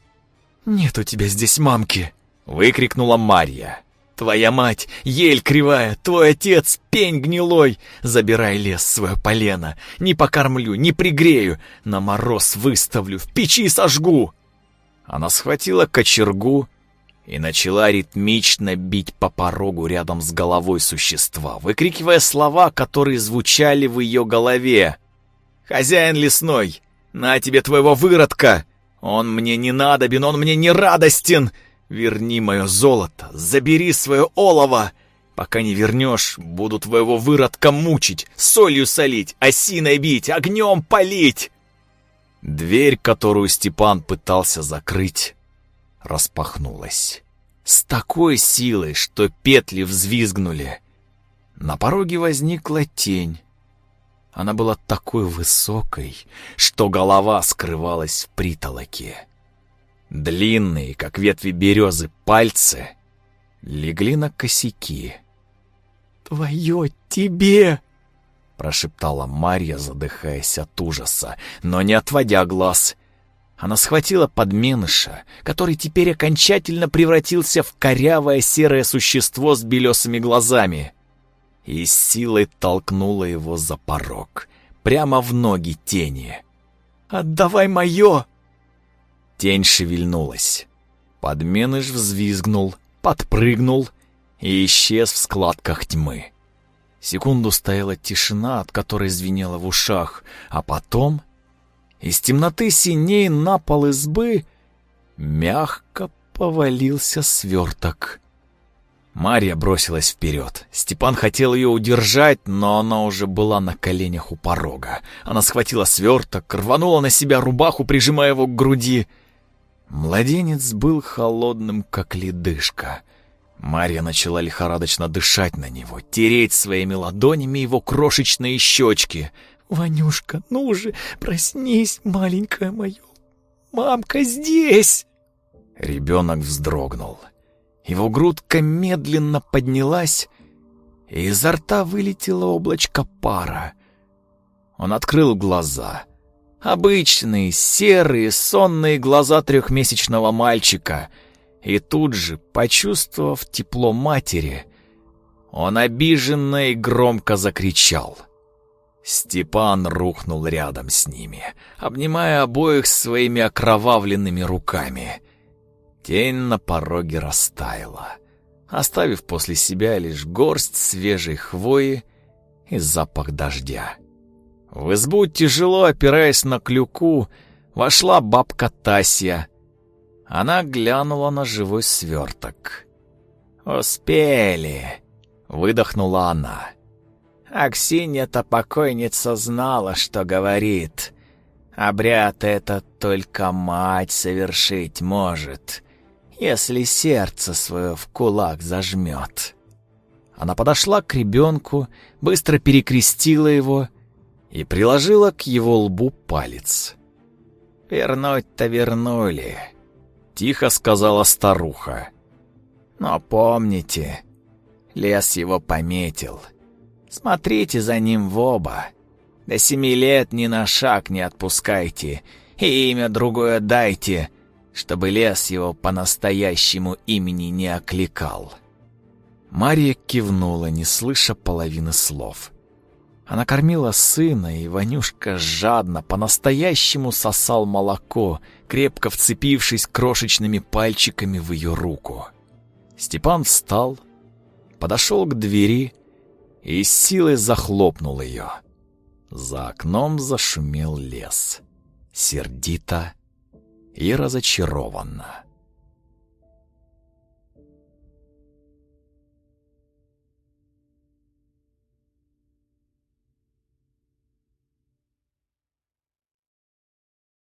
[SPEAKER 4] «Нет у тебя здесь мамки!»
[SPEAKER 1] — выкрикнула Марья.
[SPEAKER 4] Твоя мать — ель кривая, твой отец — пень гнилой. Забирай лес свое полено. Не покормлю, не пригрею, на мороз выставлю, в печи сожгу.
[SPEAKER 1] Она схватила кочергу и начала ритмично бить по порогу рядом с головой существа, выкрикивая слова, которые звучали в ее голове. «Хозяин лесной, на тебе твоего выродка! Он мне не надобен, он мне не радостен! Верни мое золото, забери свое олово. Пока не вернешь, буду твоего выродка мучить, солью солить, осиной бить, огнем полить. Дверь, которую Степан пытался закрыть, распахнулась. С такой силой, что петли взвизгнули. На пороге возникла тень. Она была такой высокой, что голова скрывалась в притолоке. Длинные, как ветви березы, пальцы легли на косяки.
[SPEAKER 4] «Твое тебе!»
[SPEAKER 1] — прошептала Марья, задыхаясь от ужаса, но не отводя глаз. Она схватила подменыша, который теперь окончательно превратился в корявое серое существо с белесыми глазами, и силой толкнула его за порог, прямо в ноги тени.
[SPEAKER 4] «Отдавай мое!»
[SPEAKER 1] Тень шевельнулась. Подменыш взвизгнул, подпрыгнул и исчез в складках тьмы. Секунду стояла тишина, от которой звенело в ушах, а потом из темноты синей на пол избы мягко повалился сверток. Марья бросилась вперед. Степан хотел ее удержать, но она уже была на коленях у порога. Она схватила сверток, рванула на себя рубаху, прижимая его к груди — Младенец был холодным, как ледышка. Марья начала лихорадочно дышать на него, тереть своими ладонями его крошечные щечки.
[SPEAKER 4] «Ванюшка, ну же, проснись, маленькая моя! Мамка здесь!»
[SPEAKER 1] Ребенок вздрогнул. Его грудка медленно поднялась, и изо рта вылетело облачко пара. Он открыл глаза — Обычные, серые, сонные глаза трехмесячного мальчика. И тут же, почувствовав тепло матери, он обиженно и громко закричал. Степан рухнул рядом с ними, обнимая обоих своими окровавленными руками. Тень на пороге растаяла, оставив после себя лишь горсть свежей хвои и запах дождя. В избу, тяжело опираясь на клюку, вошла бабка Тасья. Она глянула на живой сверток. «Успели!» — выдохнула она. Аксинья-то покойница знала, что говорит. Обряд этот только мать совершить может, если сердце свое в кулак зажмет.
[SPEAKER 2] Она подошла к ребенку, быстро перекрестила его и приложила к его лбу палец.
[SPEAKER 1] «Вернуть-то вернули», —
[SPEAKER 2] тихо сказала старуха.
[SPEAKER 1] «Но помните, лес его пометил. Смотрите за ним в оба. До семи лет ни на шаг не отпускайте, и имя другое дайте, чтобы лес его по-настоящему имени не окликал».
[SPEAKER 2] Мария кивнула, не слыша половины слов. Она кормила сына, и Ванюшка жадно, по-настоящему сосал молоко, крепко вцепившись крошечными пальчиками в ее руку. Степан встал, подошел к двери и с силой захлопнул ее. За окном зашумел лес. Сердито и разочарованно.